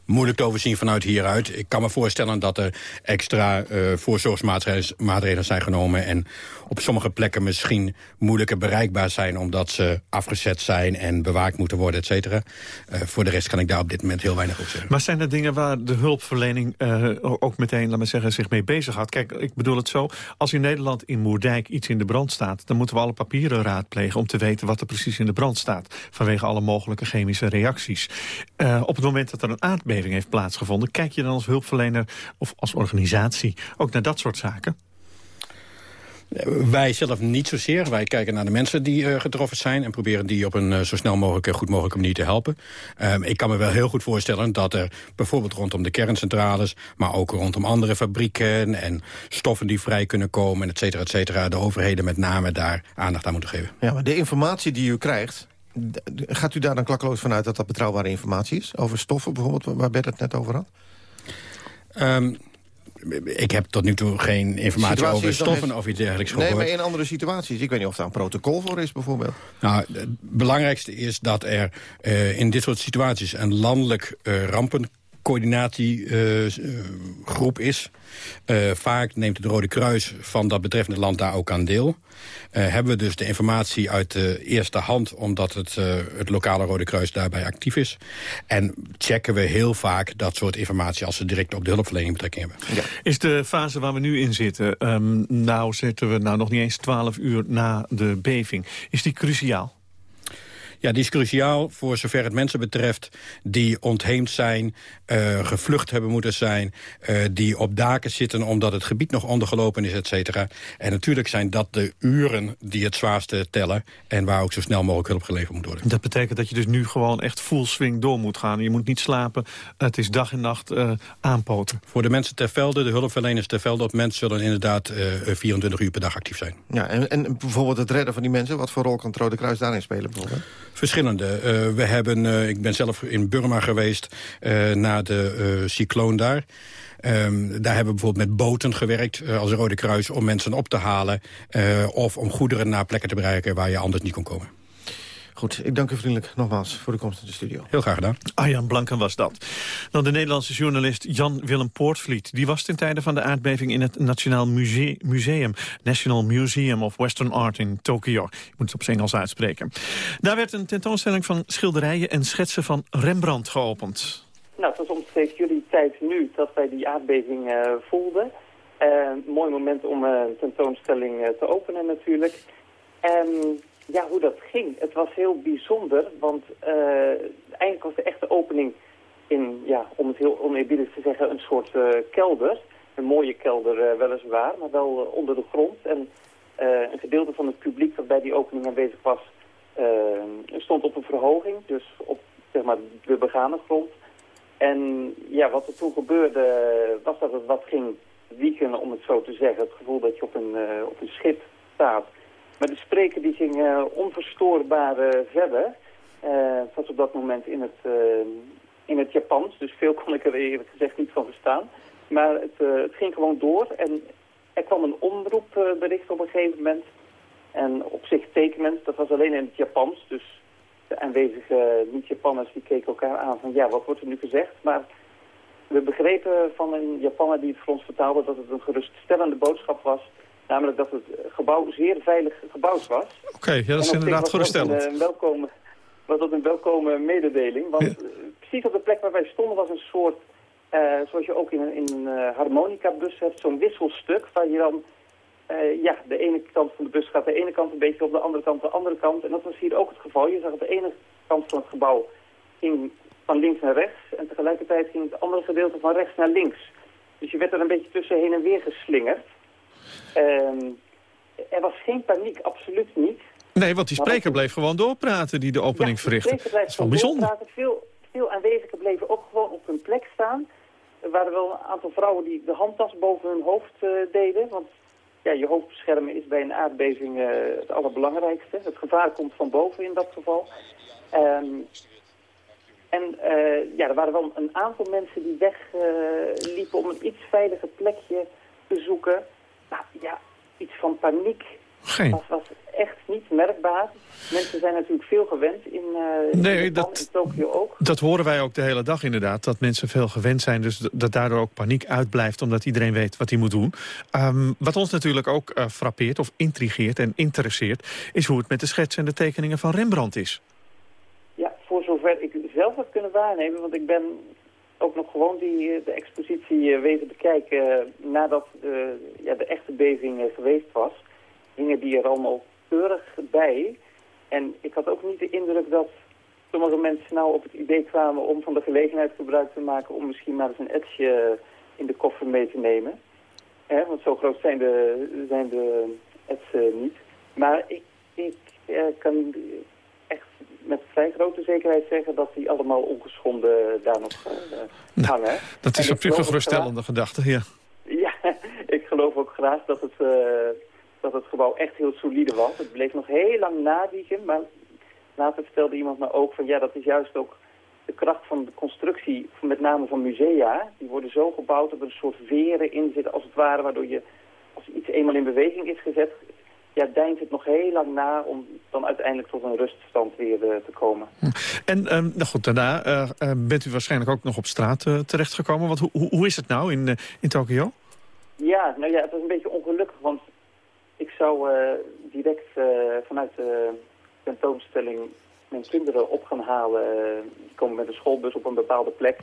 Moeilijk te overzien vanuit hieruit. Ik kan me voorstellen dat er extra uh, voorzorgsmaatregelen zijn genomen... en op sommige plekken misschien moeilijker bereikbaar zijn... omdat ze afgezet zijn en bewaakt moeten worden, et cetera. Uh, voor de rest kan ik daar op dit moment heel weinig op zeggen. Maar zijn er dingen waar de hulpverlening uh, ook meteen, laat maar zeggen, zich mee bezig gaat? Kijk, ik bedoel het zo, als in Nederland in Moerdijk iets in de brand staat... dan moeten we alle papieren raadplegen om te weten wat er precies in de brand staat. Vanwege alle mogelijke chemische reacties. op het moment dat er een aardbeving heeft plaatsgevonden. Kijk je dan als hulpverlener of als organisatie ook naar dat soort zaken? Wij zelf niet zozeer. Wij kijken naar de mensen die uh, getroffen zijn... en proberen die op een uh, zo snel mogelijke, goed mogelijke manier te helpen. Um, ik kan me wel heel goed voorstellen dat er bijvoorbeeld rondom de kerncentrales... maar ook rondom andere fabrieken en stoffen die vrij kunnen komen... et cetera, et cetera, de overheden met name daar aandacht aan moeten geven. Ja, maar de informatie die u krijgt... Gaat u daar dan klakkeloos vanuit dat dat betrouwbare informatie is? Over stoffen bijvoorbeeld, waar Bert het net over had? Um, ik heb tot nu toe geen informatie Situatie over stoffen of iets dergelijks Nee, gehoord. maar in andere situaties. Ik weet niet of daar een protocol voor is, bijvoorbeeld. Nou, het belangrijkste is dat er eh, in dit soort situaties een landelijk eh, rampencoördinatiegroep is. Eh, vaak neemt het Rode Kruis van dat betreffende land daar ook aan deel. Eh, hebben we dus de informatie uit de eerste hand... omdat het, eh, het lokale Rode Kruis daarbij actief is. En checken we heel vaak dat soort informatie... als ze direct op de hulpverlening betrekking hebben. Is de fase waar we nu in zitten, ehm, nou zitten we nou nog niet eens 12 uur na de beving, is die cruciaal? Ja, die is cruciaal voor zover het mensen betreft die ontheemd zijn, eh, gevlucht hebben moeten zijn, eh, die op daken zitten omdat het gebied nog ondergelopen is, et cetera. En natuurlijk zijn dat de uren die het zwaarste tellen en waar ook zo snel mogelijk hulp geleverd moet worden. Dat betekent dat je dus nu gewoon echt full swing door moet gaan. Je moet niet slapen, het is dag en nacht eh, aanpoten. Voor de mensen ter velde, de hulpverleners ter velde op mensen zullen inderdaad eh, 24 uur per dag actief zijn. Ja, en, en bijvoorbeeld het redden van die mensen. Wat voor rol kan het Rode Kruis daarin spelen bijvoorbeeld? Verschillende. Eh, we hebben, eh, ik ben zelf in Burma geweest eh, na de cycloon daar. Ehm, daar hebben we bijvoorbeeld met boten gewerkt als Rode Kruis... om mensen op te halen of om goederen naar plekken te bereiken... waar je anders niet kon komen. Goed, ik dank u vriendelijk nogmaals voor de komst in de studio. Heel graag gedaan. Arjan Blanken was dat. Dan de Nederlandse journalist Jan-Willem Poortvliet. Die was ten tijde van de aardbeving in het Nationaal Muse- Museum... National Museum of Western Art in Tokio. Je moet het op zijn Engels uitspreken. Daar werd een tentoonstelling van schilderijen en schetsen van Rembrandt geopend. Nou, het was omstreeks jullie tijd nu dat wij die aardbeving eh, voelden. Eh, mooi moment om eh, een tentoonstelling eh, te openen natuurlijk. En ja, hoe dat ging. Het was heel bijzonder, want eh, eigenlijk was de echte opening in, ja, om het heel oneerbiedig te zeggen, een soort eh, kelder. Een mooie kelder eh, weliswaar, maar wel onder de grond. En een gedeelte van het publiek dat bij die opening aanwezig was, stond op een verhoging. Dus op zeg maar, de begane grond. En ja, wat er toen gebeurde was dat het wat ging wieken, om het zo te zeggen. Het gevoel dat je op een, op een schip staat. Maar de spreker die ging eh, onverstoorbaar eh, verder. Eh, het was op dat moment in het, eh, in het Japans, dus veel kon ik er eerlijk gezegd niet van verstaan. Maar het, eh, het ging gewoon door en er kwam een omroepbericht op een gegeven moment. En op zich tekenend, dat was alleen in het Japans, dus de aanwezige niet-Japanners die keken elkaar aan van ja, wat wordt er nu gezegd? Maar we begrepen van een Japanner die het voor ons vertaalde dat het een geruststellende boodschap was. Namelijk dat het gebouw zeer veilig gebouwd was. Oké, ja, dat is inderdaad geruststellend. Een, eh, welkome, was dat een welkome mededeling. Want eh, precies op de plek waar wij stonden was een soort, eh, zoals je ook in een, eh, harmonica-bus hebt, zo'n wisselstuk waar je dan, ja, de ene kant van de bus gaat de ene kant een beetje op, de andere kant de andere kant. En dat was hier ook het geval. Je zag op de ene kant van het gebouw ging van links naar rechts en tegelijkertijd ging het andere gedeelte van rechts naar links. Dus je werd er een beetje tussen heen en weer geslingerd. Ehm, er was geen paniek, absoluut niet. Nee, want die spreker bleef gewoon doorpraten die de opening verrichtte. Zeker Dat is wel bijzonder. Veel, veel aanwezigen bleven ook gewoon op hun plek staan. Er waren wel een aantal vrouwen die de handtas boven hun hoofd eh, deden. Want ja, je hoofd beschermen is bij een aardbeving eh, het allerbelangrijkste. Het gevaar komt van boven in dat geval. Ehm, en eh, ja, er waren wel een aantal mensen die wegliepen liepen om een iets veiliger plekje te zoeken. Nou ja, iets van paniek Geen. was, was echt niet merkbaar. Mensen zijn natuurlijk veel gewend in, eh in Nee, Japan, dat- in Tokio ook. Dat horen wij ook de hele dag inderdaad. Dat mensen veel gewend zijn. Dus dat daardoor ook paniek uitblijft. Omdat iedereen weet wat hij moet doen. Ehm, wat ons natuurlijk ook eh, frappeert of intrigeert en interesseert. Is hoe het met de schets en de tekeningen van Rembrandt is. Ja, voor zover ik zelf heb kunnen waarnemen, want ik ben ook nog gewoon die, eh, de expositie eh, wezen bekijken eh, nadat de, ja, de echte beving geweest was. Hingen die er allemaal keurig bij. En ik had ook niet de indruk dat sommige mensen nou op het idee kwamen om van de gelegenheid gebruik te maken om misschien maar eens een etsje in de koffer mee te nemen. Hè, want zo groot zijn de, zijn de ets eh, niet. Maar ik, ik eh, kan met vrij grote zekerheid zeggen dat die allemaal ongeschonden daar nog eh, hangen. Dat is op zich een geruststellende gedachte. Ja. ja, [LAUGHS] ik geloof ook graag dat het, eh, dat het gebouw echt heel solide was. Het bleef nog heel lang nawiegen, maar later vertelde iemand me ook van ja, dat is juist ook de kracht van de constructie, met name van musea, die worden zo gebouwd dat er een soort veren in zitten als het ware, waardoor je, als iets eenmaal in beweging is gezet, ja, deint het nog heel lang na om dan uiteindelijk tot een ruststand weer uh, te komen. En um, nou goed, daarna uh, uh, bent u waarschijnlijk ook nog op straat terechtgekomen. Want hoe, hoe is het nou in, in Tokio? Ja, nou ja, het was een beetje ongelukkig, want ik zou direct vanuit de tentoonstelling mijn kinderen op gaan halen. die komen met een schoolbus op een bepaalde plek.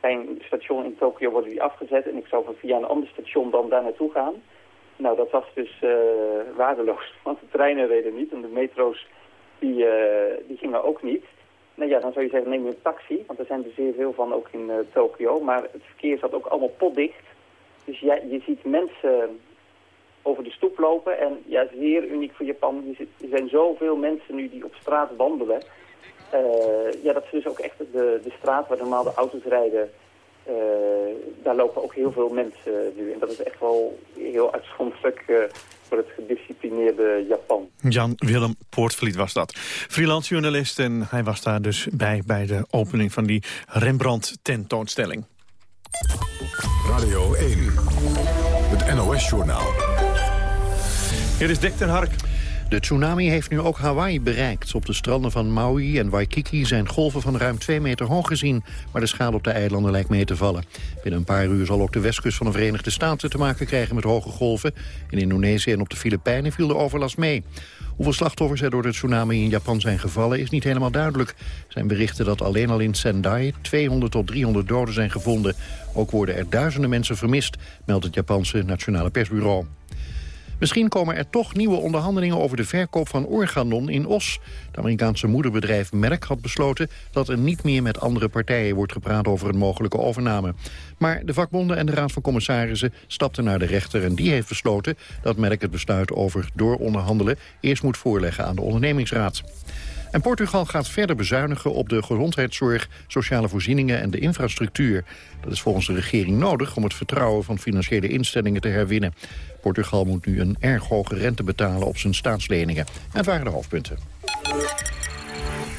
Bij een station in Tokio worden die afgezet en ik zou van via een ander station dan daar naartoe gaan. Nou, dat was dus uh, waardeloos, [LAUGHS] want de treinen reden niet en de metro's die, uh, die gingen ook niet. Nou ja, dan zou je zeggen, neem een taxi, want er zijn er zeer veel van ook in uh, Tokio. Maar het verkeer zat ook allemaal potdicht. Dus ja, je ziet mensen over de stoep lopen. En ja, zeer uniek voor Japan. Er zijn zoveel mensen nu die op straat wandelen. ja, dat is dus ook echt de, de straat waar normaal de auto's rijden daar lopen ook heel veel mensen nu. En dat is echt wel heel uitzonderlijk uh, voor het gedisciplineerde Japan. Jan-Willem Poortvliet was dat. Freelance journalist en hij was daar dus bij bij de opening van die Rembrandt-tentoonstelling. Radio 1, het NOS-journaal. Hier is Dick ten Hark. De tsunami heeft nu ook Hawaii bereikt. Op de stranden van Maui en Waikiki zijn golven van ruim 2 meter hoog gezien. Maar de schade op de eilanden lijkt mee te vallen. Binnen een paar uur zal ook de westkust van de Verenigde Staten te maken krijgen met hoge golven. In Indonesië en op de Filipijnen viel de overlast mee. Hoeveel slachtoffers er door de tsunami in Japan zijn gevallen is niet helemaal duidelijk. Er zijn berichten dat alleen al in Sendai 200 tot 300 doden zijn gevonden. Ook worden er duizenden mensen vermist, meldt het Japanse Nationale Persbureau. Misschien komen er toch nieuwe onderhandelingen over de verkoop van Organon in Os. Het Amerikaanse moederbedrijf Merck had besloten dat er niet meer met andere partijen wordt gepraat over een mogelijke overname. Maar de vakbonden en de Raad van Commissarissen stapten naar de rechter en die heeft besloten dat Merck het besluit over dooronderhandelen eerst moet voorleggen aan de ondernemingsraad. En Portugal gaat verder bezuinigen op de gezondheidszorg, sociale voorzieningen en de infrastructuur. Dat is volgens de regering nodig om het vertrouwen van financiële instellingen te herwinnen. Portugal moet nu een erg hoge rente betalen op zijn staatsleningen. En het waren de hoofdpunten.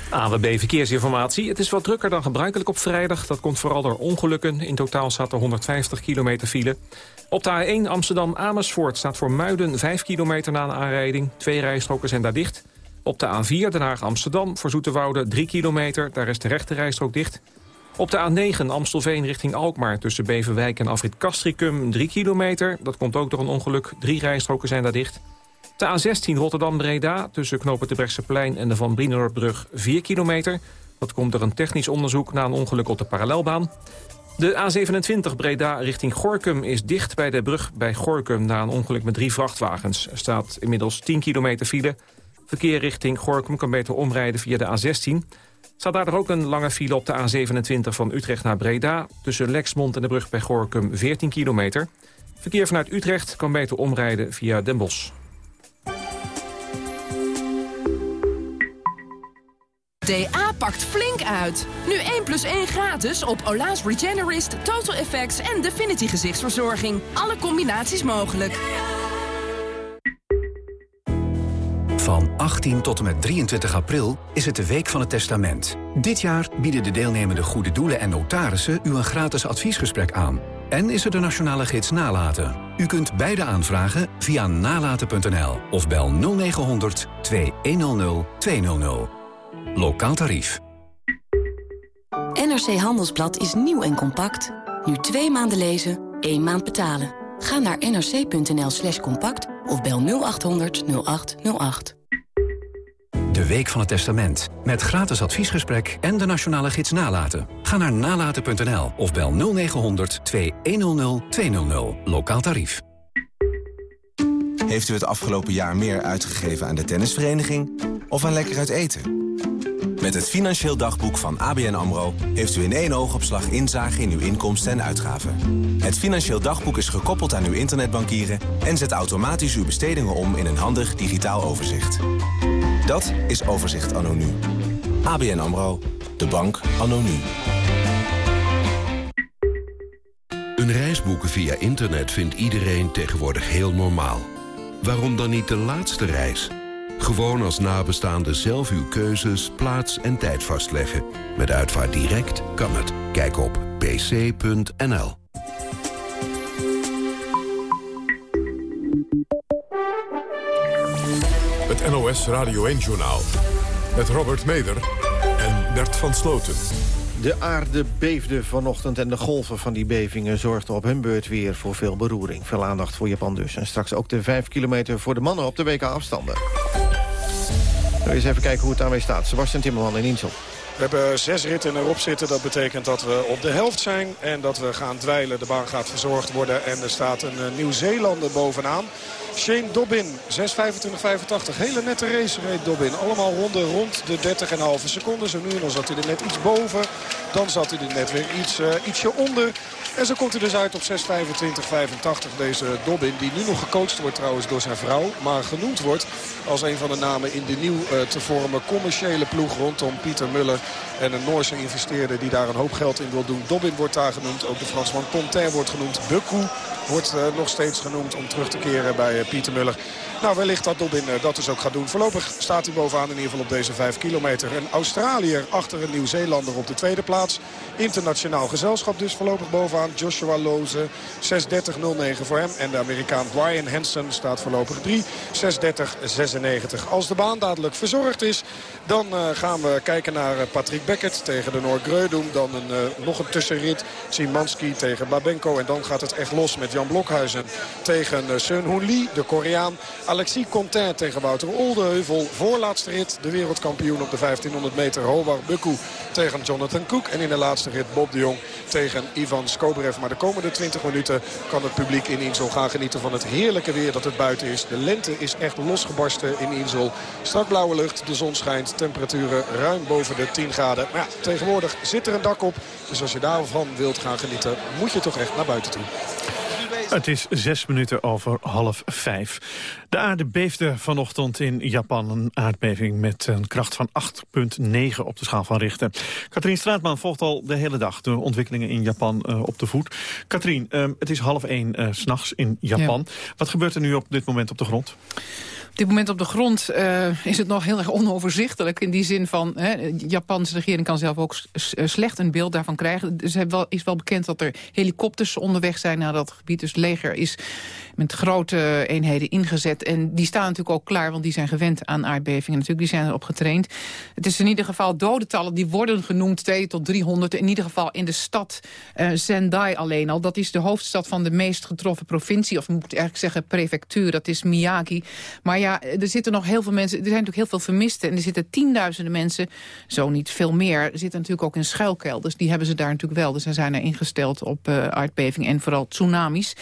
AWB Verkeersinformatie. Het is wat drukker dan gebruikelijk op vrijdag. Dat komt vooral door ongelukken. In totaal staat er 150 kilometer file. Op de A1 Amsterdam-Amersfoort staat voor Muiden 5 kilometer na een aanrijding. Twee rijstroken zijn daar dicht. Op de A4 Den Haag-Amsterdam voor Zoeterwoude 3 kilometer. Daar is de rechte rijstrook dicht. Op de A9 Amstelveen richting Alkmaar tussen Beverwijk en Afrit Castricum 3 kilometer. Dat komt ook door een ongeluk. Drie rijstroken zijn daar dicht. De A16 Rotterdam-Breda tussen Knopen de Plein en de Van Brienerbrug 4 kilometer. Dat komt door een technisch onderzoek na een ongeluk op de parallelbaan. De A27 Breda richting Gorkum is dicht bij de brug bij Gorkum... na een ongeluk met drie vrachtwagens. Er staat inmiddels 10 kilometer file. Verkeer richting Gorkum kan beter omrijden via de A16. Staat daar ook een lange file op de A27 van Utrecht naar Breda... tussen Lexmond en de brug bij Gorkum 14 kilometer. Verkeer vanuit Utrecht kan beter omrijden via Den Bosch. DA pakt flink uit. Nu 1 plus 1 gratis op Ola's Regenerist, Total Effects en Definity gezichtsverzorging. Alle combinaties mogelijk. Van 18 tot en met 23 april is het de Week van het Testament. Dit jaar bieden de deelnemende goede doelen en notarissen u een gratis adviesgesprek aan. En is er de nationale gids Nalaten. U kunt beide aanvragen via nalaten.nl of bel 0900 2100 200. Lokaal tarief. NRC Handelsblad is nieuw en compact. Nu twee maanden lezen, één maand betalen. Ga naar nrc.nl slash compact of bel 0800 0808. De Week van het Testament. Met gratis adviesgesprek en de nationale gids Nalaten. Ga naar nalaten.nl of bel 0900 2100 200. Lokaal tarief. Heeft u het afgelopen jaar meer uitgegeven aan de tennisvereniging of aan lekker uit eten? Met het Financieel Dagboek van ABN AMRO... heeft u in één oogopslag inzage in uw inkomsten en uitgaven. Het Financieel Dagboek is gekoppeld aan uw internetbankieren... en zet automatisch uw bestedingen om in een handig digitaal overzicht. Dat is Overzicht Anno Nu. ABN AMRO. De bank Nu. Een reis boeken via internet vindt iedereen tegenwoordig heel normaal. Waarom dan niet de laatste reis... Gewoon als nabestaande zelf uw keuzes, plaats en tijd vastleggen. Met Uitvaart Direct kan het. Kijk op pc.nl. Het NOS Radio 1-journaal. Met Robert Meder en Bert van Sloten. De aarde beefde vanochtend en de golven van die bevingen... zorgden op hun beurt weer voor veel beroering. Veel aandacht voor Japan dus. En straks ook de 5 kilometer voor de mannen op de WK-afstanden. eens even kijken hoe het daarmee staat. Sebastian Timmerman in Insel. We hebben zes ritten erop zitten. Dat betekent dat we op de helft zijn en dat we gaan dweilen. De baan gaat verzorgd worden en er staat een eh, Nieuw-Zeelander bovenaan. Shane Dobbin, 6.25.85. Hele nette race reed Dobbin. Allemaal ronden rond de 30,5 seconden. Zo nu en dan zat hij er net iets boven. Dan zat hij er net weer iets, uh, ietsje onder. En zo komt hij dus uit op 6.25.85 deze Dobbin. Die nu nog gecoacht wordt trouwens door zijn vrouw. Maar genoemd wordt als een van de namen in de nieuw uh, te vormen commerciële ploeg rondom Pieter Muller. En een Noorse investeerder die daar een hoop geld in wil doen. Dobbin wordt daar genoemd. Ook de Fransman Conter wordt genoemd. Bukku wordt uh, nog steeds genoemd om terug te keren bij Pieter Muller. Nou, wellicht dat Dobbin dat dus ook gaat doen. Voorlopig staat hij bovenaan in ieder geval op deze 5 kilometer. Een Australiër achter een Nieuw-Zeelander op de tweede plaats. Internationaal gezelschap dus voorlopig bovenaan. Joshua Loze, 6.30.09 voor hem. En de Amerikaan Brian Hansen staat voorlopig 3, 6.30.96. Als de baan dadelijk verzorgd is, dan uh, gaan we kijken naar Patrick Beckett tegen de Noor Greudum. Dan een, nog een tussenrit, Simanski tegen Babenko. En dan gaat het echt los met Jan Blokhuizen tegen uh, Sun Hoon Lee, de Koreaan. Alexis Contain tegen Wouter Oldeheuvel. Voorlaatste rit, de wereldkampioen op de 1500 meter. Howard Bukku tegen Jonathan Cook. En in de laatste rit Bob de Jong tegen Ivan Skobrev. Maar de komende 20 minuten kan het publiek in Insel gaan genieten van het heerlijke weer dat het buiten is. De lente is echt losgebarsten in Insel. Strak blauwe lucht, de zon schijnt. Temperaturen ruim boven de 10 graden. Maar ja, tegenwoordig zit er een dak op. Dus als je daarvan wilt gaan genieten, moet je toch echt naar buiten toe. Het is zes minuten over half vijf. De aarde beefde vanochtend in Japan. Een aardbeving met een kracht van 8,9 op de schaal van Richter. Katrien Straatman volgt al de hele dag de ontwikkelingen in Japan uh, op de voet. Katrien, uh, het is half één uh, s'nachts in Japan. Ja. Wat gebeurt er nu op dit moment op de grond? Dit moment op de grond uh, is het nog heel erg onoverzichtelijk. In die zin van, hè, de Japanse regering kan zelf ook slecht een beeld daarvan krijgen. Er is wel, is wel bekend dat er helikopters onderweg zijn naar dat gebied. Dus leger is met grote eenheden ingezet. En die staan natuurlijk ook klaar, want die zijn gewend aan aardbevingen. Natuurlijk, die zijn erop getraind. Het is in ieder geval dodentallen, die worden genoemd 2 tot 300. In ieder geval in de stad uh, Sendai alleen al. Dat is de hoofdstad van de meest getroffen provincie. Of moet ik eigenlijk zeggen prefectuur, dat is Miyagi. Maar ja, er zitten nog heel veel mensen... Er zijn natuurlijk heel veel vermisten. En er zitten tienduizenden mensen, zo niet veel meer... Er zitten natuurlijk ook in schuilkelders. Die hebben ze daar natuurlijk wel. Dus ze zijn er ingesteld op uh, aardbeving en vooral tsunamis.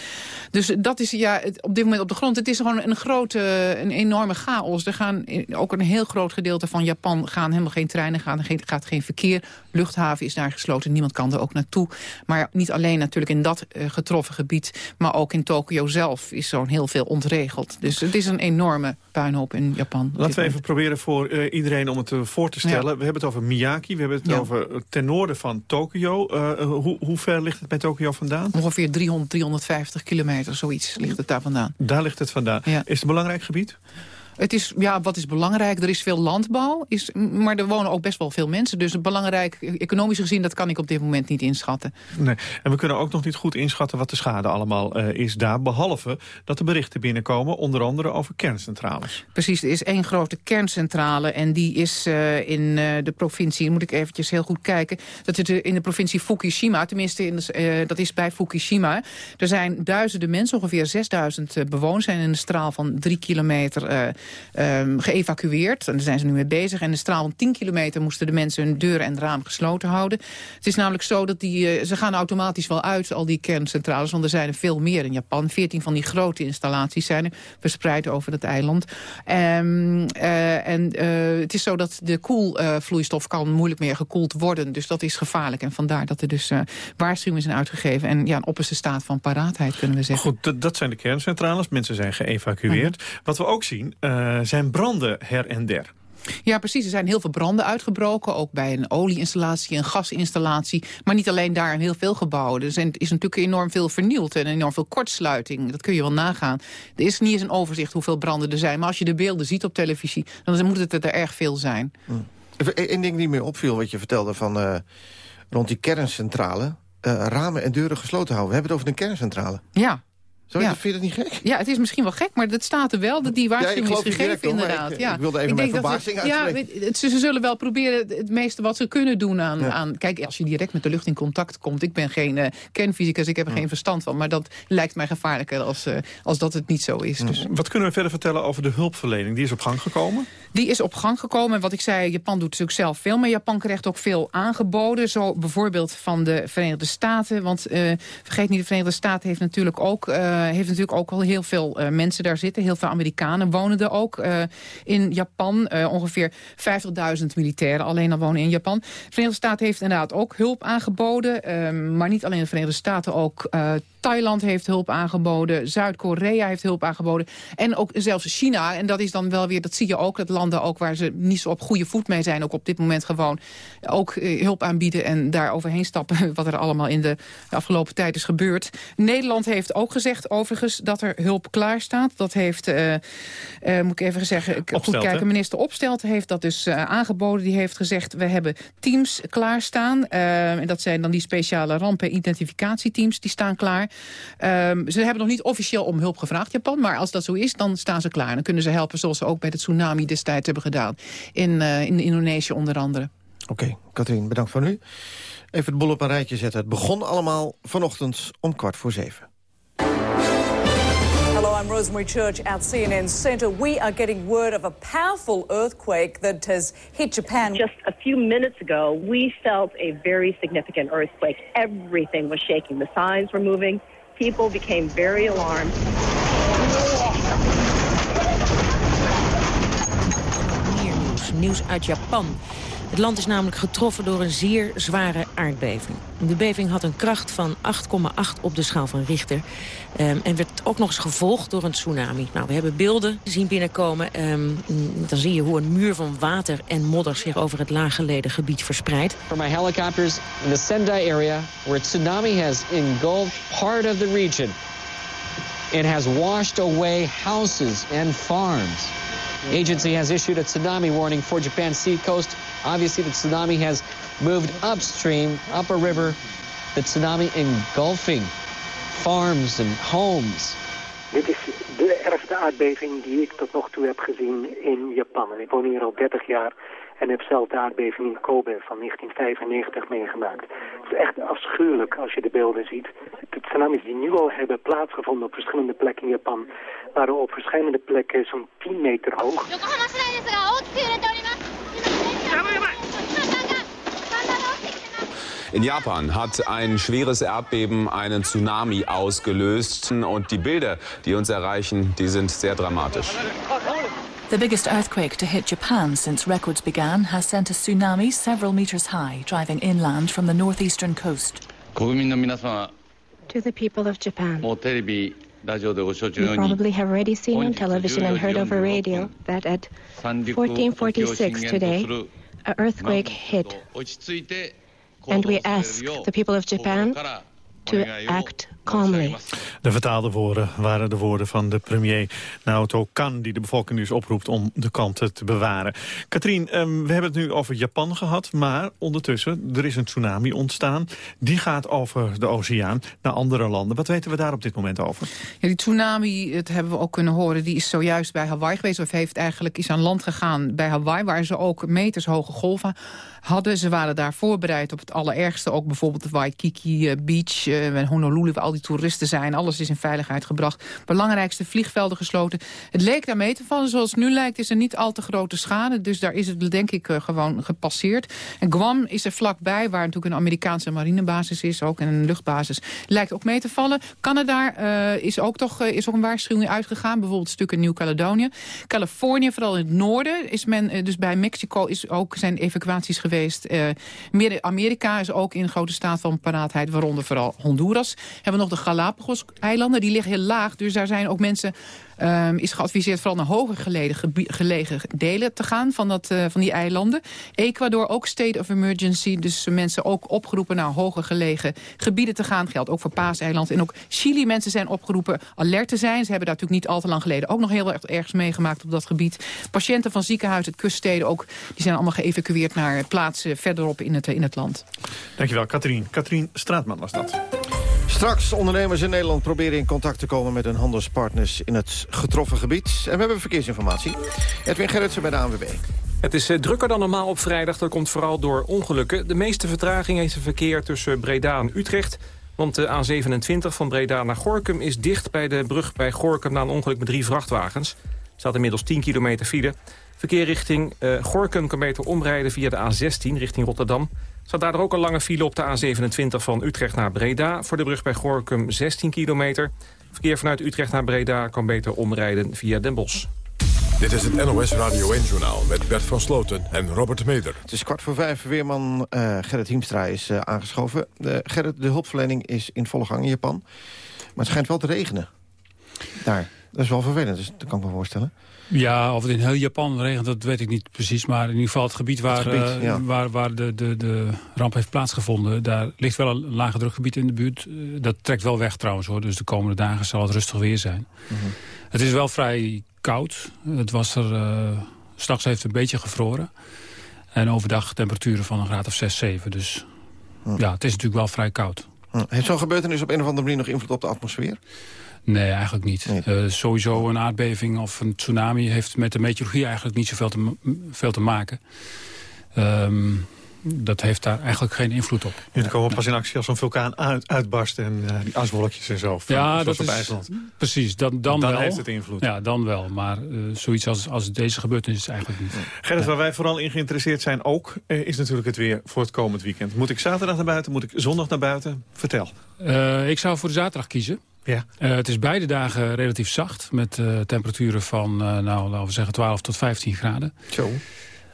Dus dat is ja, het, op dit moment op de grond. Het is gewoon een grote, een enorme chaos. Er gaan ook een heel groot gedeelte van Japan gaan helemaal geen treinen gaan. Er gaat geen verkeer. Luchthaven is daar gesloten. Niemand kan er ook naartoe. Maar niet alleen natuurlijk in dat uh, getroffen gebied. Maar ook in Tokio zelf is zo'n heel veel ontregeld. Dus het is een enorme puinhoop in Japan. Laten we even proberen voor uh, iedereen om het uh, voor te stellen. Ja. We hebben het over Miyagi. We hebben het ja. over ten noorden van Tokio. hoe, hoe ver ligt het bij Tokio vandaan? Ongeveer 300, 350 kilometer, zoiets ligt het daar vandaan. Daar ligt het vandaan. Ja. Is het een belangrijk gebied? Het is, ja, wat is belangrijk? Er is veel landbouw, is, maar er wonen ook best wel veel mensen. Dus belangrijk, economisch gezien, dat kan ik op dit moment niet inschatten. Nee. En we kunnen ook nog niet goed inschatten wat de schade allemaal uh, is daar. Behalve dat er berichten binnenkomen, onder andere over kerncentrales. Precies, er is één grote kerncentrale en die is uh, in uh, de provincie, moet ik eventjes heel goed kijken. Dat is in de provincie Fukushima, tenminste in de, dat is bij Fukushima. Er zijn duizenden mensen, ongeveer 6000 bewoners, zijn in een straal van drie kilometer um, geëvacueerd. En daar zijn ze nu mee bezig. En de straal van 10 kilometer moesten de mensen hun deuren en raam gesloten houden. Het is namelijk zo dat die, uh, ze gaan automatisch wel uit, al die kerncentrales. Want er zijn er veel meer in Japan. 14 van die grote installaties zijn er verspreid over het eiland. Um, uh, en uh, het is zo dat de koelvloeistof kan moeilijk meer gekoeld worden. Dus dat is gevaarlijk. En vandaar dat er dus waarschuwingen zijn uitgegeven. En ja, een opperste staat van paraatheid kunnen we zeggen. Goed, dat zijn de kerncentrales. Mensen zijn geëvacueerd. -huh. Wat we ook zien, uh, zijn branden her en der. Ja, precies. Er zijn heel veel branden uitgebroken. Ook bij een olieinstallatie, een gasinstallatie. Maar niet alleen daar in heel veel gebouwen. Er zijn, is natuurlijk enorm veel vernield en enorm veel kortsluiting. Dat kun je wel nagaan. Er is niet eens een overzicht hoeveel branden er zijn. Maar als je de beelden ziet op televisie, dan moet het er erg veel zijn. Hmm. Eén ding die me opviel, wat je vertelde van uh, rond die kerncentrale. Uh, ramen en deuren gesloten houden. We hebben het over een kerncentrale. Ja, ja. Vind je dat niet gek? Ja, het is misschien wel gek, maar dat staat er wel. Dat die waarschuwing ja, is gegeven, direct, inderdaad. Ik, ja. ik wilde even mijn verbazing uitspreken. Ja, ze, ze, zullen wel proberen het meeste wat ze kunnen doen aan, aan... Kijk, als je direct met de lucht in contact komt... Ik ben geen uh, kernfysicus, ik heb er geen verstand van. Maar dat lijkt mij gevaarlijker als, uh, als dat het niet zo is. Dus. Wat kunnen we verder vertellen over de hulpverlening? Die is op gang gekomen? Die is op gang gekomen. En wat ik zei, Japan doet natuurlijk zelf veel. Maar Japan krijgt ook veel aangeboden. Zo bijvoorbeeld van de Verenigde Staten. Want uh, vergeet niet, de Verenigde Staten heeft natuurlijk ook, heeft natuurlijk ook heel veel uh, mensen daar zitten. Heel veel Amerikanen wonen er ook. Uh, in Japan ongeveer 50.000 militairen alleen al wonen in Japan. De Verenigde Staten heeft inderdaad ook hulp aangeboden. Ehm, maar niet alleen de Verenigde Staten, ook Thailand heeft hulp aangeboden. Zuid-Korea heeft hulp aangeboden. En ook zelfs China. En dat is dan wel weer, dat zie je ook, dat landen ook waar ze niet zo op goede voet mee zijn. Ook op dit moment gewoon ook hulp aanbieden en daar overheen stappen. [LAUGHS] Wat er allemaal in de afgelopen tijd is gebeurd. Nederland heeft ook gezegd overigens dat er hulp klaar staat. Dat heeft, uh, uh, moet ik even zeggen, ik goed kijken, minister Opstelt heeft dat dus uh, aangeboden. Die heeft gezegd, we hebben teams klaarstaan. en dat zijn dan die speciale rampen-identificatieteams, die staan klaar. Um, ze hebben nog niet officieel om hulp gevraagd, Japan. Maar als dat zo is, dan staan ze klaar. Dan kunnen ze helpen zoals ze ook bij de tsunami destijds hebben gedaan. In, in Indonesië onder andere. Oké, okay, Katrien, bedankt voor nu. Even het bol op een rijtje zetten. Het begon allemaal vanochtend om kwart voor zeven. I'm Rosemary Church at CNN Center. We are getting word of a powerful earthquake that has hit Japan. Just a few minutes ago, we felt a very significant earthquake. Everything was shaking. The signs were moving. People became very alarmed. Meer nieuws. Nieuws uit Japan. Het land is namelijk getroffen door een zeer zware aardbeving. De beving had een kracht van 8,8 op de schaal van Richter. Um, en werd ook nog eens gevolgd door een tsunami. Nou, we hebben beelden zien binnenkomen. Um, dan zie je hoe een muur van water en modder zich over het laaggeleden gebied verspreidt. For my helicopters in the Sendai area, where tsunami has engulfed part of the region. It has washed away houses and farms. Agency has issued a tsunami warning for Japan's sea coast. Obviously, the tsunami has moved upstream, up a river. The tsunami engulfing farms and homes. Dit is de ergste aardbeving die ik tot nog toe heb gezien in Japan. Ik woon hier al 30 jaar en heb zelf de aardbeving in Kobe van 1995 meegemaakt. Het is echt afschuwelijk als je de beelden ziet. De tsunamis die nu al hebben plaatsgevonden op verschillende plekken in Japan... waren op verschillende plekken zo'n 10 meter hoog. In Japan hat ein schweres Erdbeben einen Tsunami ausgelöst. Und die Bilder, die uns erreichen, die sind sehr dramatisch. The biggest earthquake to hit Japan since records began has sent a tsunami several meters high, driving inland from the northeastern coast. To the people of Japan. You probably have already seen on television and heard over radio that at 1446 today, an earthquake hit. And we ask the people of Japan to act calmly. De vertaalde woorden waren de woorden van de premier Naoto Kan... die de bevolking dus oproept om de kanten te bewaren. Katrien, ehm, we hebben het nu over Japan gehad... maar ondertussen, er is een tsunami ontstaan. Die gaat over de oceaan naar andere landen. Wat weten we daar op dit moment over? Ja, die tsunami, het hebben we ook kunnen horen... die is zojuist bij Hawaii geweest... of heeft eigenlijk is aan land gegaan bij Hawaii... waar ze ook metershoge golven hadden. Ze waren daar voorbereid op het allerergste. Ook bijvoorbeeld Waikiki eh, Beach uh, en Honolulu... waar al die toeristen zijn. Alles is in veiligheid gebracht. Belangrijkste vliegvelden gesloten. Het leek daar mee te vallen. Zoals het nu lijkt is er niet al te grote schade. Dus daar is het denk ik uh, gewoon gepasseerd. En Guam is er vlakbij, waar natuurlijk een Amerikaanse marinebasis is. Ook en een luchtbasis. Lijkt ook mee te vallen. Canada is ook toch is ook een waarschuwing uitgegaan. Bijvoorbeeld stukken Nieuw-Caledonië. Californië, vooral in het noorden, is men, dus bij Mexico is ook zijn evacuaties geweest. Amerika is ook in grote staat van paraatheid, waaronder vooral Honduras. Hebben we nog de Galapagos-eilanden. Die liggen heel laag, dus daar zijn ook mensen Um, is geadviseerd vooral naar hoger gelegen, gelegen delen te gaan van, dat, uh, van die eilanden. Ecuador ook state of emergency. Dus mensen ook opgeroepen naar hoger gelegen gebieden te gaan. Geldt ook voor Paaseiland. En ook Chili mensen zijn opgeroepen alert te zijn. Ze hebben daar natuurlijk niet al te lang geleden ook nog heel erg ergens meegemaakt op dat gebied. Patiënten van ziekenhuizen, het kuststeden ook, die zijn allemaal geëvacueerd naar plaatsen verderop in het, in het land. Dankjewel, Katrien. Katrien Straatman was dat. Straks ondernemers in Nederland proberen in contact te komen met hun handelspartners in het getroffen gebied. En we hebben verkeersinformatie. Edwin Gerritsen bij de ANWB. Het is eh, drukker dan normaal op vrijdag. Dat komt vooral door ongelukken. De meeste vertraging heeft het verkeer tussen Breda en Utrecht. Want de A27 van Breda naar Gorkum is dicht bij de brug bij Gorkum... na een ongeluk met drie vrachtwagens. Er staat inmiddels 10 kilometer file. Verkeer richting uh, Gorkum kan beter omrijden via de A16 richting Rotterdam. Zat daar ook een lange file op de A27 van Utrecht naar Breda. Voor de brug bij Gorkum 16 kilometer. Verkeer vanuit Utrecht naar Breda kan beter omrijden via Den Bosch. Dit is het NOS Radio 1-journaal met Bert van Sloten en Robert Meder. Het is kwart voor vijf. Weerman uh, Gerrit Hiemstra is uh, aangeschoven. Uh, Gerrit, de hulpverlening is in volle gang in Japan. Maar het schijnt wel te regenen. Daar. Dat is wel vervelend, dus dat kan ik me voorstellen. Ja, of het in heel Japan regent, dat weet ik niet precies. Maar in ieder geval het gebied waar, het gebied, waar, waar de, de, de ramp heeft plaatsgevonden... daar ligt wel een lage drukgebied in de buurt. dat trekt wel weg trouwens, hoor. Dus de komende dagen zal het rustig weer zijn. Mhm. Het is wel vrij koud. Het was er... Uh, S'nachts heeft het een beetje gevroren. En overdag temperaturen van een graad of 6, 7. Dus ja, het is natuurlijk wel vrij koud. Heeft zo'n gebeurtenis op een of andere manier nog invloed op de atmosfeer? Nee, eigenlijk niet. Uh, sowieso een aardbeving of een tsunami heeft met de meteorologie eigenlijk niet zoveel te, veel te maken. Um, dat heeft daar eigenlijk geen invloed op. Jullie komen pas in actie als een vulkaan uit, uitbarst en uh, die aswolkjes en zo. Ja, dat is, IJsland. precies. Dan, dan, dan wel. heeft het invloed. Ja, dan wel. Maar uh, zoiets als, als deze gebeurtenis is eigenlijk niet. Gerrit, ja. waar wij vooral in geïnteresseerd zijn ook... Uh, is natuurlijk het weer voor het komend weekend. Moet ik zaterdag naar buiten? Moet ik zondag naar buiten? Vertel. ik zou voor de zaterdag kiezen. Ja. Uh, het is beide dagen relatief zacht. Met uh, temperaturen van, uh, nou, laten we zeggen, 12 tot 15 graden. Zo.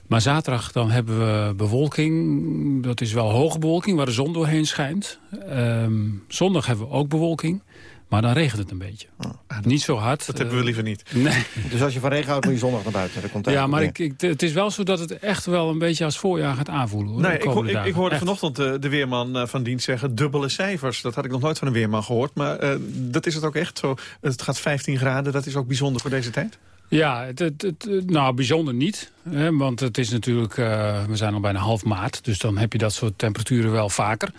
Maar zaterdag dan hebben we bewolking. Dat is wel hoge bewolking waar de zon doorheen schijnt. Um, zondag hebben we ook bewolking. Maar dan regent het een beetje. Oh. Niet zo hard. Dat hebben we liever niet. Nee. [LAUGHS] Dus als je van regen houdt, moet je zondag naar buiten. Dat komt ja, maar ik, ik, het is wel zo dat het echt wel een beetje als voorjaar gaat aanvoelen. Hoor, nee, ik, ho ik, ik, hoorde echt. vanochtend uh, de weerman uh, van dienst zeggen... dubbele cijfers. Dat had ik nog nooit van een weerman gehoord. Maar uh, dat is het ook echt zo. Het gaat 15 graden. Dat is ook bijzonder voor deze tijd? Ja, het, het, het, nou bijzonder niet. Hè, want het is natuurlijk, uh, we zijn al bijna half maart. Dus dan heb je dat soort temperaturen wel vaker.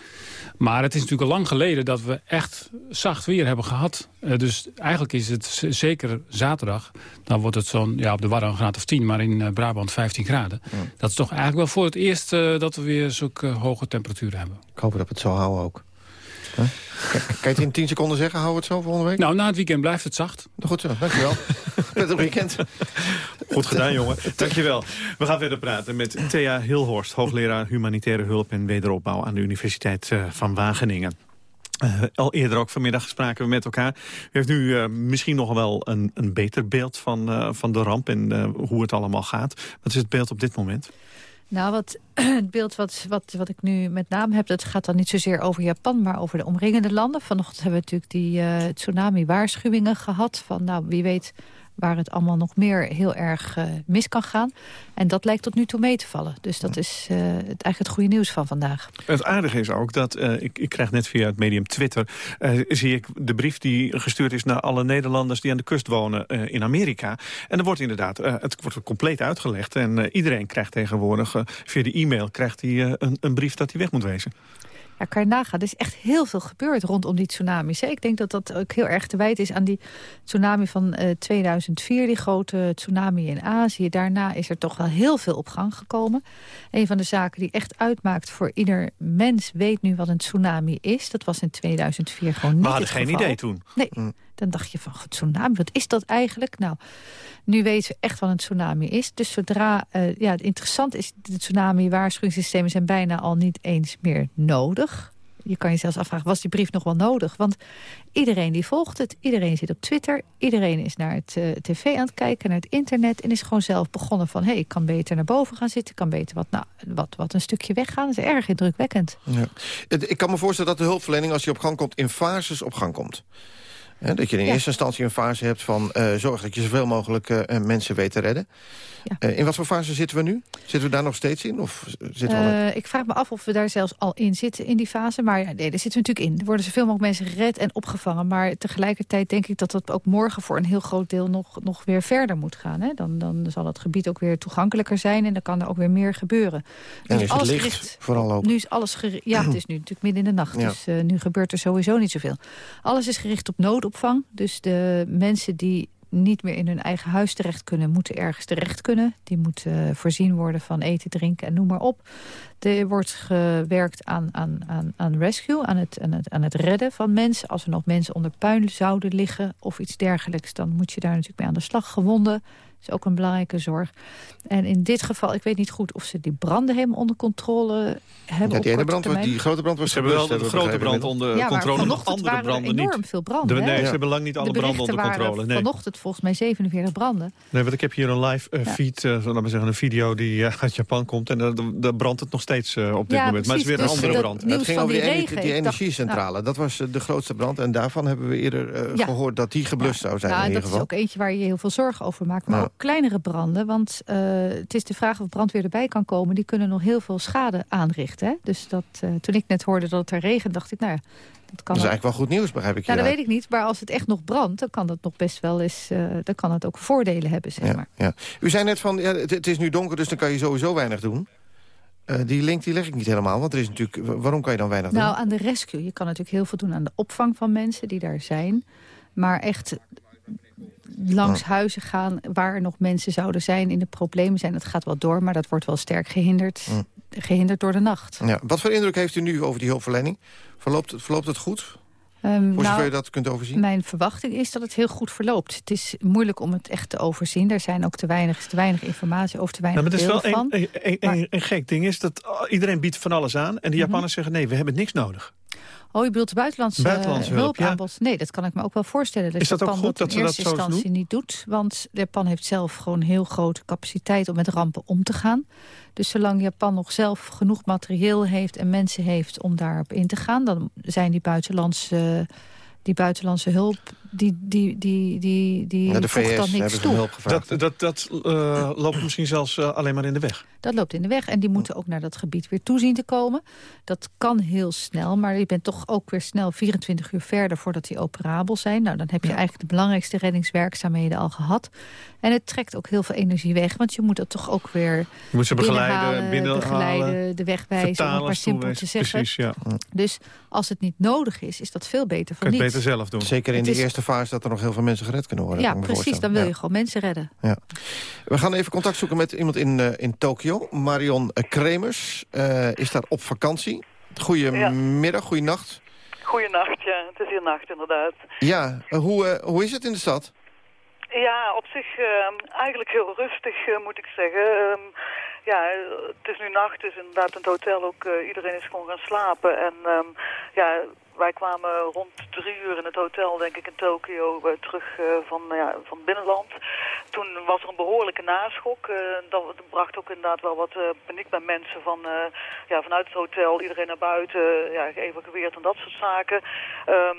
Maar het is natuurlijk al lang geleden dat we echt zacht weer hebben gehad. Uh, dus eigenlijk is het zeker zaterdag. Dan wordt het zo'n, ja op de Warren een graad of 10. Maar in uh, Brabant 15 graden. Ja. Dat is toch eigenlijk wel voor het eerst dat we weer zulke hoge temperaturen hebben. Ik hoop dat we het zo houden ook. Huh? Kan je het in 10 seconden zeggen? Hou het zo volgende week? Nou, na het weekend blijft het zacht. Goed zo, dankjewel. [LAUGHS] Prettig weekend. Goed gedaan, jongen. Dankjewel. We gaan verder praten met Thea Hilhorst... hoogleraar Humanitaire Hulp en Wederopbouw... aan de Universiteit van Wageningen. Uh, al eerder ook vanmiddag spraken we met elkaar. U heeft nu uh, misschien nog wel een, een beter beeld van, van de ramp en hoe het allemaal gaat. Wat is het beeld op dit moment? Nou, wat, [CLEARS THROAT] het beeld wat, wat, wat ik nu met name heb... dat gaat dan niet zozeer over Japan, maar over de omringende landen. Vanochtend hebben we natuurlijk die tsunami-waarschuwingen gehad... van nou, wie weet waar het allemaal nog meer heel erg uh, mis kan gaan. En dat lijkt tot nu toe mee te vallen. Dus dat is uh, het, eigenlijk het goede nieuws van vandaag. Het aardige is ook dat, uh, ik, ik krijg net via het medium Twitter... zie ik de brief die gestuurd is naar alle Nederlanders... die aan de kust wonen in Amerika. En er wordt inderdaad, het wordt compleet uitgelegd. En iedereen krijgt tegenwoordig via de e-mail krijgt hij, een, een brief dat hij weg moet wezen. Ja, kan je nagaan. Er is echt heel veel gebeurd rondom die tsunamis. Hè? Ik denk dat dat ook heel erg te wijten is aan die tsunami van uh, 2004. Die grote tsunami in Azië. Daarna is er toch wel heel veel op gang gekomen. Een van de zaken die echt uitmaakt voor ieder mens... weet nu wat een tsunami is. Dat was in 2004 gewoon niet We hadden geen idee toen. Nee, dan dacht je van tsunami, wat is dat eigenlijk? Nou, nu weten we echt wat een tsunami is. Dus zodra, uh, ja, het interessant is, de tsunami-waarschuwingssystemen zijn bijna al niet eens meer nodig. je kan je zelfs afvragen, was die brief nog wel nodig? Want iedereen die volgt het, iedereen zit op Twitter... iedereen is naar het uh, tv aan het kijken, naar het internet... en is gewoon zelf begonnen van... hé, hey, ik kan beter naar boven gaan zitten... kan beter wat, nou, wat, wat een stukje weggaan. Dat is erg indrukwekkend. Ja. Ik kan me voorstellen dat de hulpverlening, als je op gang komt... in fases op gang komt dat je in eerste instantie een fase hebt van uh, zorg dat je zoveel mogelijk uh, mensen weet te redden. Ja. Uh, in wat voor fase zitten we nu? Zitten we daar nog steeds in? Of zitten we ik vraag me af of we daar zelfs al in zitten in die fase. Maar ja, nee, daar zitten we natuurlijk in. Er worden zoveel mogelijk mensen gered en opgevangen. Maar tegelijkertijd denk ik dat dat ook morgen voor een heel groot deel nog, nog weer verder moet gaan. Hè? Dan, dan zal het gebied ook weer toegankelijker zijn en dan kan er ook weer meer gebeuren. En dus is licht gericht, vooral ook? Nu is alles gericht. Ja, het is nu natuurlijk midden in de nacht. Ja. Dus nu gebeurt er sowieso niet zoveel. Alles is gericht op nood Dus de mensen die niet meer in hun eigen huis terecht kunnen... moeten ergens terecht kunnen. Die moeten uh, voorzien worden van eten, drinken en noem maar op. Er wordt gewerkt aan, aan, aan, aan rescue, aan het, aan, het, aan het redden van mensen. Als er nog mensen onder puin zouden liggen of iets dergelijks... dan moet je daar natuurlijk mee aan de slag. Gewonden is ook een belangrijke zorg. En in dit geval, ik weet niet goed of ze die branden helemaal onder controle hebben. Ja, die, ene brand, die grote brand was Ze hebben wel de grote brand onder ja, controle, nog andere branden enorm niet. veel branden. De, nee, ze hebben lang niet alle branden onder controle. Nee. vanochtend volgens mij 47 branden. Nee, want ik heb hier een live uh, feed, uh, laten we zeggen, een video die uh, uit Japan komt. En daar brandt het nog steeds op dit moment. Maar het is weer een dus andere brand. Het ging over die, die energiecentrale. Dat was de grootste brand. En daarvan hebben we eerder gehoord dat die geblust zou zijn in ieder geval. Dat is ook eentje waar je heel veel zorgen over maakt. Maar ook kleinere branden want uh, het is de vraag of brandweer erbij kan komen. Die kunnen nog heel veel schade aanrichten. Hè? Dus dat, uh, toen ik net hoorde dat het er regent, dacht ik... nou ja, dat, kan dat is eigenlijk wel goed nieuws, begrijp ik. Ja, dat weet ik niet. Maar als het echt nog brandt, dan kan dat nog best wel eens... Uh, dan kan het ook voordelen hebben, zeg ja, maar. Ja. U zei net van, ja, het, het, is nu donker, dus dan kan je sowieso weinig doen. Die link die leg ik niet helemaal, want er is natuurlijk... Waarom kan je dan weinig nou, doen? Nou, aan de rescue. Je kan natuurlijk heel veel doen aan de opvang van mensen die daar zijn. Maar echt langs huizen gaan waar er nog mensen zouden zijn... in de problemen zijn. Dat gaat wel door, maar dat wordt wel sterk gehinderd, gehinderd door de nacht. Ja. Wat voor indruk heeft u nu over die hulpverlening? Verloopt, het, verloopt het goed? Um, Voor nou, je dat kunt overzien? Mijn verwachting is dat het heel goed verloopt. Het is moeilijk om het echt te overzien. Er zijn ook te weinig, te weinig informatie over te weinig nou, maar het is wel een, een, een, gek ding is dat iedereen biedt van alles aan... en de Japanners mm -hmm. zeggen nee, we hebben niks nodig. Oh, je bedoelt de buitenlandse, buitenlandse hulpaanbod? Ja. Nee, dat kan ik me ook wel voorstellen. Dat is dat Japan ook goed dat, dat in eerste instantie niet doet? Want Japan heeft zelf gewoon heel grote capaciteit om met rampen om te gaan. Dus zolang Japan nog zelf genoeg materieel heeft en mensen heeft om daarop in te gaan... dan zijn die buitenlandse die buitenlandse hulp, die, die, die, die, die ja, de VS dan niks toe. Hulp gevraagd. dat dat, dat uh, loopt misschien zelfs uh, alleen maar in de weg. Dat loopt in de weg en die moeten ook naar dat gebied weer toezien te komen. Dat kan heel snel, maar je bent toch ook weer snel 24 uur verder voordat die operabel zijn. Nou, dan heb je ja. eigenlijk de belangrijkste reddingswerkzaamheden al gehad. En het trekt ook heel veel energie weg, want je moet dat toch ook weer je moet ze begeleiden, begeleiden, de weg wijzen, om maar simpel te zeggen. Precies, ja. Dus als het niet nodig is, is dat veel beter van niet. beter zelf doen. Zeker in het de is... eerste fase dat er nog heel veel mensen gered kunnen worden. Ja, precies, dan wil je ja. gewoon mensen redden. Ja. We gaan even contact zoeken met iemand in, uh, in Tokio. Marion Kremers uh, is daar op vakantie. Goedemiddag, ja. goeienacht. Goeienacht, ja. Het is hier nacht inderdaad. Ja, uh, hoe, hoe is het in de stad? Ja, op zich eigenlijk heel rustig moet ik zeggen. Um, ja, het is nu nacht, dus inderdaad in het hotel ook iedereen is gewoon gaan slapen. En um, ja, wij kwamen rond drie uur in het hotel, denk ik, in Tokio, uh, terug uh, van, ja, van binnenland. Toen was er een behoorlijke naschok. dat bracht ook inderdaad wel wat paniek bij mensen van, ja, vanuit het hotel, iedereen naar buiten, ja, geëvacueerd en dat soort zaken.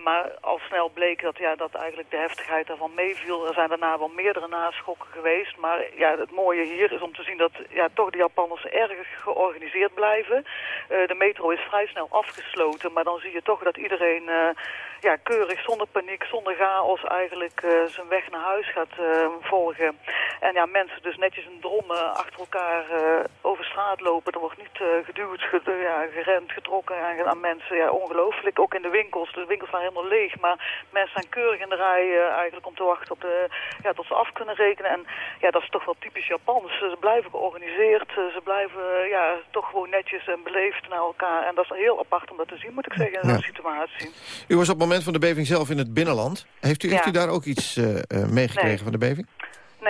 maar al snel bleek dat, ja, dat eigenlijk de heftigheid daarvan meeviel. Er zijn daarna wel meerdere naschokken geweest. Maar ja, het mooie hier is om te zien dat ja, toch de Japanners erg georganiseerd blijven. de metro is vrij snel afgesloten, maar dan zie je toch dat iedereen uh, ja, keurig, zonder paniek, zonder chaos eigenlijk uh, zijn weg naar huis gaat uh, volgen. En ja, mensen dus netjes in drommen achter elkaar over straat lopen. Er wordt niet geduwd, gedu ja, gerend, getrokken aan, aan mensen. Ja, ongelooflijk. Ook in de winkels. De winkels waren helemaal leeg. Maar mensen zijn keurig in de rij eigenlijk om te wachten op de, ja, tot ze af kunnen rekenen. En ja, dat is toch wel typisch Japans. Ze blijven georganiseerd. ze blijven ja, toch gewoon netjes en beleefd naar elkaar. En dat is heel apart om dat te zien, moet ik zeggen, in zo'n ja. situatie. U was op het moment van de beving zelf in het binnenland. Heeft u, ja. heeft u daar ook iets uh, meegekregen nee. van de beving?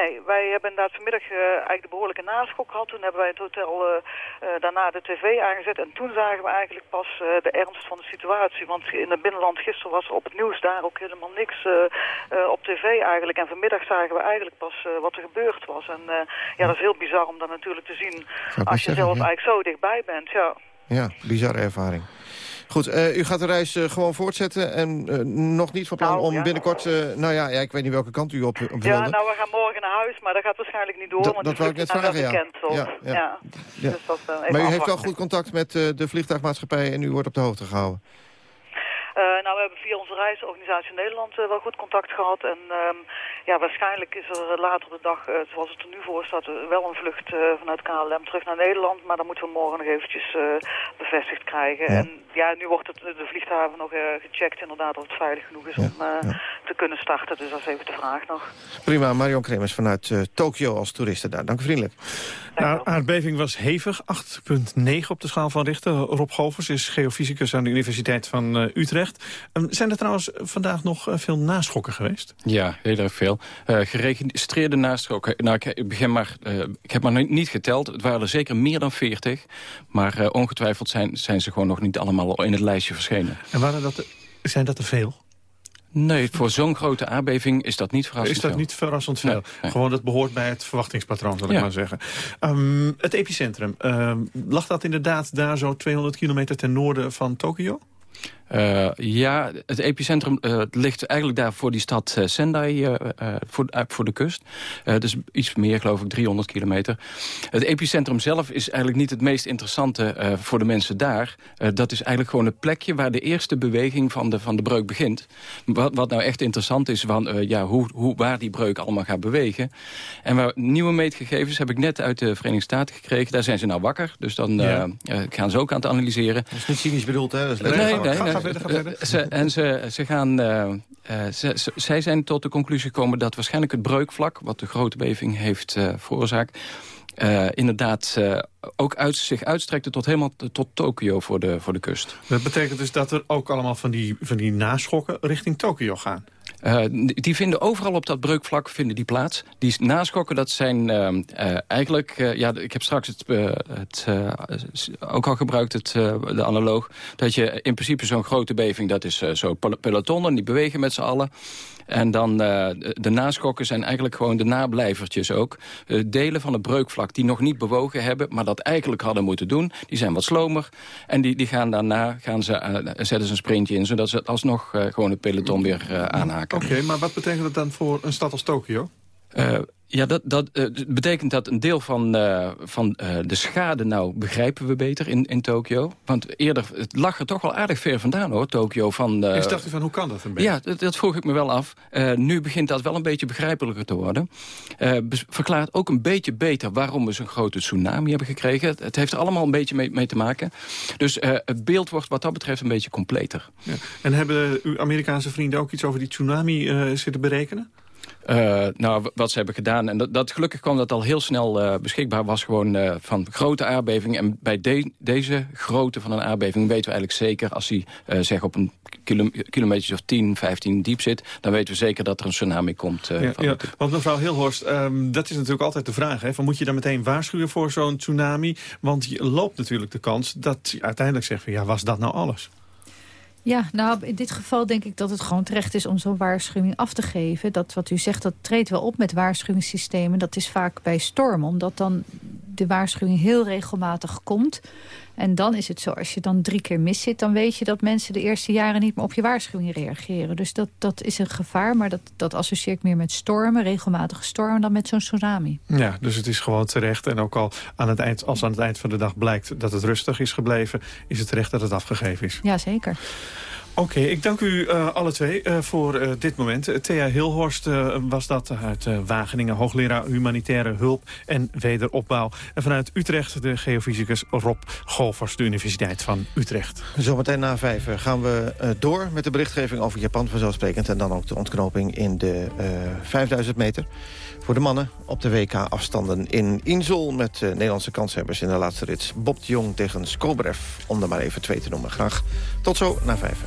Nee, wij hebben inderdaad vanmiddag uh, eigenlijk de behoorlijke naschok gehad. Toen hebben wij het hotel uh, uh, daarna de tv aangezet. En toen zagen we eigenlijk pas de ernst van de situatie. Want in het binnenland gisteren was op het nieuws daar ook helemaal niks op tv eigenlijk. En vanmiddag zagen we eigenlijk pas wat er gebeurd was. En ja, dat is heel bizar om dat natuurlijk te zien als je zelf eigenlijk zo dichtbij bent. Ja, ja bizarre ervaring. Goed, uh, u gaat de reis uh, gewoon voortzetten en uh, nog niet van plan nou, om ja. binnenkort... nou ja, ja, ik weet niet welke kant u op, op Ja, nou, we gaan morgen naar huis, maar dat gaat waarschijnlijk niet door. Dat, want dat wou ik net vragen, ja. ja. ja. Dus dat, maar u heeft wel goed contact met de vliegtuigmaatschappij en u wordt op de hoogte gehouden? Uh, nou, we hebben via onze reisorganisatie Nederland uh, wel goed contact gehad. En um, ja, waarschijnlijk is er later de dag, uh, zoals het er nu voor staat, wel een vlucht vanuit KLM terug naar Nederland. Maar dan moeten we morgen nog eventjes bevestigd krijgen. Ja. En ja, nu wordt het, de vlieghaven nog gecheckt inderdaad of het veilig genoeg is ja. om te kunnen starten. Dus dat is even de vraag nog. Prima, Marion Kremers vanuit Tokio als toeriste daar. Dank u vriendelijk. Nou, aardbeving was hevig, 8,9 op de schaal van Richter. Rob Govers is geofysicus aan de Universiteit van Utrecht. Um, zijn er trouwens vandaag nog uh, veel naschokken geweest? Ja, heel erg veel. Uh, geregistreerde naschokken. Nou, ik, begin maar, uh, ik heb maar niet geteld. Het waren er zeker meer dan 40. Maar ongetwijfeld zijn, zijn ze gewoon nog niet allemaal in het lijstje verschenen. En waren dat, zijn dat er veel? Nee, voor zo'n grote aardbeving is dat niet verrassend Is dat veel. niet verrassend veel? Nee, Gewoon dat behoort bij het verwachtingspatroon, zal ik maar zeggen. Um, het epicentrum, um, lag dat inderdaad daar zo 200 kilometer ten noorden van Tokio? Uh, ja, het epicentrum uh, ligt eigenlijk daar voor die stad uh, Sendai, voor, voor de kust. dus iets meer, geloof ik, 300 kilometer. Het epicentrum zelf is eigenlijk niet het meest interessante voor de mensen daar. dat is eigenlijk gewoon het plekje waar de eerste beweging van de, van de breuk begint. Wat, wat nou echt interessant is, van, ja, hoe, hoe, waar die breuk allemaal gaat bewegen. En waar nieuwe meetgegevens heb ik net uit de Verenigde Staten gekregen. Daar zijn ze nou wakker, dus dan ja. gaan ze ook aan het analyseren. Dat is niet cynisch bedoeld, hè? Dat is nee, nee, nee ze, en ze, ze gaan, uh, ze, ze, zij zijn tot de conclusie gekomen dat waarschijnlijk het breukvlak... wat de grote beving heeft uh, veroorzaakt... Uh, inderdaad uh, ook uit, zich uitstrekte tot helemaal tot Tokio voor de, voor de kust. Dat betekent dus dat er ook allemaal van die, van die naschokken richting Tokio gaan? Uh, die vinden overal op dat breukvlak vinden die plaats. Die naschokken, dat zijn uh, uh, eigenlijk... ja, ik heb straks het, het ook al gebruikt, het, de analoog... dat je in principe zo'n grote beving, dat is zo'n peloton... en die bewegen met z'n allen. En dan uh, de naschokken zijn eigenlijk gewoon de nablijvertjes ook. Uh, delen van het breukvlak die nog niet bewogen hebben... maar dat eigenlijk hadden moeten doen. Die zijn wat slomer. En die, die gaan daarna gaan ze, uh, zetten ze een sprintje in... zodat ze alsnog gewoon het peloton weer aanhaken. Oké, maar wat betekent dat dan voor een stad als Tokio? Ja, dat, dat uh, betekent dat een deel van, uh, van de schade... nou begrijpen we beter in, in Tokio. Want eerder, het lag er toch wel aardig ver vandaan, hoor, Tokio. Van, uh, dacht u van, hoe kan dat een beetje? Ja, dat, dat vroeg ik me wel af. nu begint dat wel een beetje begrijpelijker te worden. verklaart ook een beetje beter waarom we zo'n grote tsunami hebben gekregen. Het, het heeft er allemaal een beetje mee, mee te maken. Dus het beeld wordt wat dat betreft een beetje completer. Ja. En hebben uw Amerikaanse vrienden ook iets over die tsunami zitten berekenen? Uh, nou, wat ze hebben gedaan, en dat, dat gelukkig kwam dat al heel snel uh, beschikbaar, was gewoon uh, van grote aardbevingen. En bij de, deze grootte van een aardbeving weten we eigenlijk zeker, als hij zeg op een kilo, kilometer of 10, 15 diep zit, dan weten we zeker dat er een tsunami komt. Ja, van ja. Want mevrouw Hilhorst, um, dat is natuurlijk altijd de vraag. Hè, van moet je dan meteen waarschuwen voor zo'n tsunami? Want je loopt natuurlijk de kans dat je uiteindelijk zegt van ja, was dat nou alles? Ja, nou, in dit geval denk ik dat het gewoon terecht is om zo'n waarschuwing af te geven. Dat wat u zegt, dat treedt wel op met waarschuwingssystemen. Dat is vaak bij stormen, omdat dan de waarschuwing heel regelmatig komt. En dan is het zo, als je dan drie keer mis zit... dan weet je dat mensen de eerste jaren niet meer op je waarschuwing reageren. Dus dat, dat is een gevaar, maar dat, dat associeer ik meer met stormen... regelmatige stormen dan met zo'n tsunami. Ja, dus het is gewoon terecht. En ook al aan het eind, als aan het eind van de dag blijkt dat het rustig is gebleven... is het terecht dat het afgegeven is. Jazeker. Oké, ik dank u uh, alle twee uh, voor uh, dit moment. Thea Hilhorst was dat uit Wageningen, hoogleraar humanitaire hulp en wederopbouw. En vanuit Utrecht de geofysicus Rob Golfers, de Universiteit van Utrecht. Zometeen na vijf gaan we door met de berichtgeving over Japan vanzelfsprekend. En dan ook de ontknoping in de 5000 meter. Voor de mannen op de WK-afstanden in Insel... met de Nederlandse kanshebbers in de laatste rit. Bob de Jong tegen Skobrev, om er maar even twee te noemen. Graag tot zo, na vijf.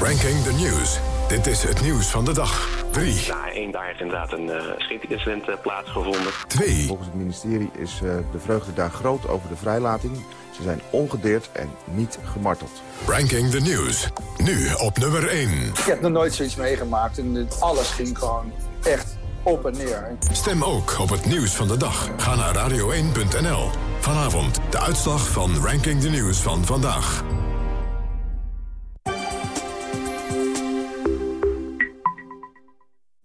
Ranking the News dit is het nieuws van de dag. 3. Na één daar heeft inderdaad een uh, schietincident uh, plaatsgevonden. 2. Volgens het ministerie is uh, de vreugde daar groot over de vrijlating. Ze zijn ongedeerd en niet gemarteld. Ranking the News. Nu op nummer 1. Ik heb nog nooit zoiets meegemaakt en alles ging gewoon echt op en neer. Stem ook op het nieuws van de dag. Ga naar radio1.nl. Vanavond de uitslag van Ranking the News van vandaag.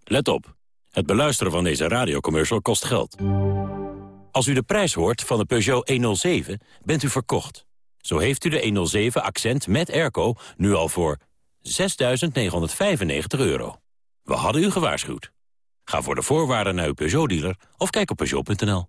Let op. Het beluisteren van deze radiocommercial kost geld. Als u de prijs hoort van de Peugeot 107, bent u verkocht. Zo heeft u de 107 Accent met airco nu al voor 6.995 euro. We hadden u gewaarschuwd. Ga voor de voorwaarden naar uw Peugeot-dealer of kijk op Peugeot.nl.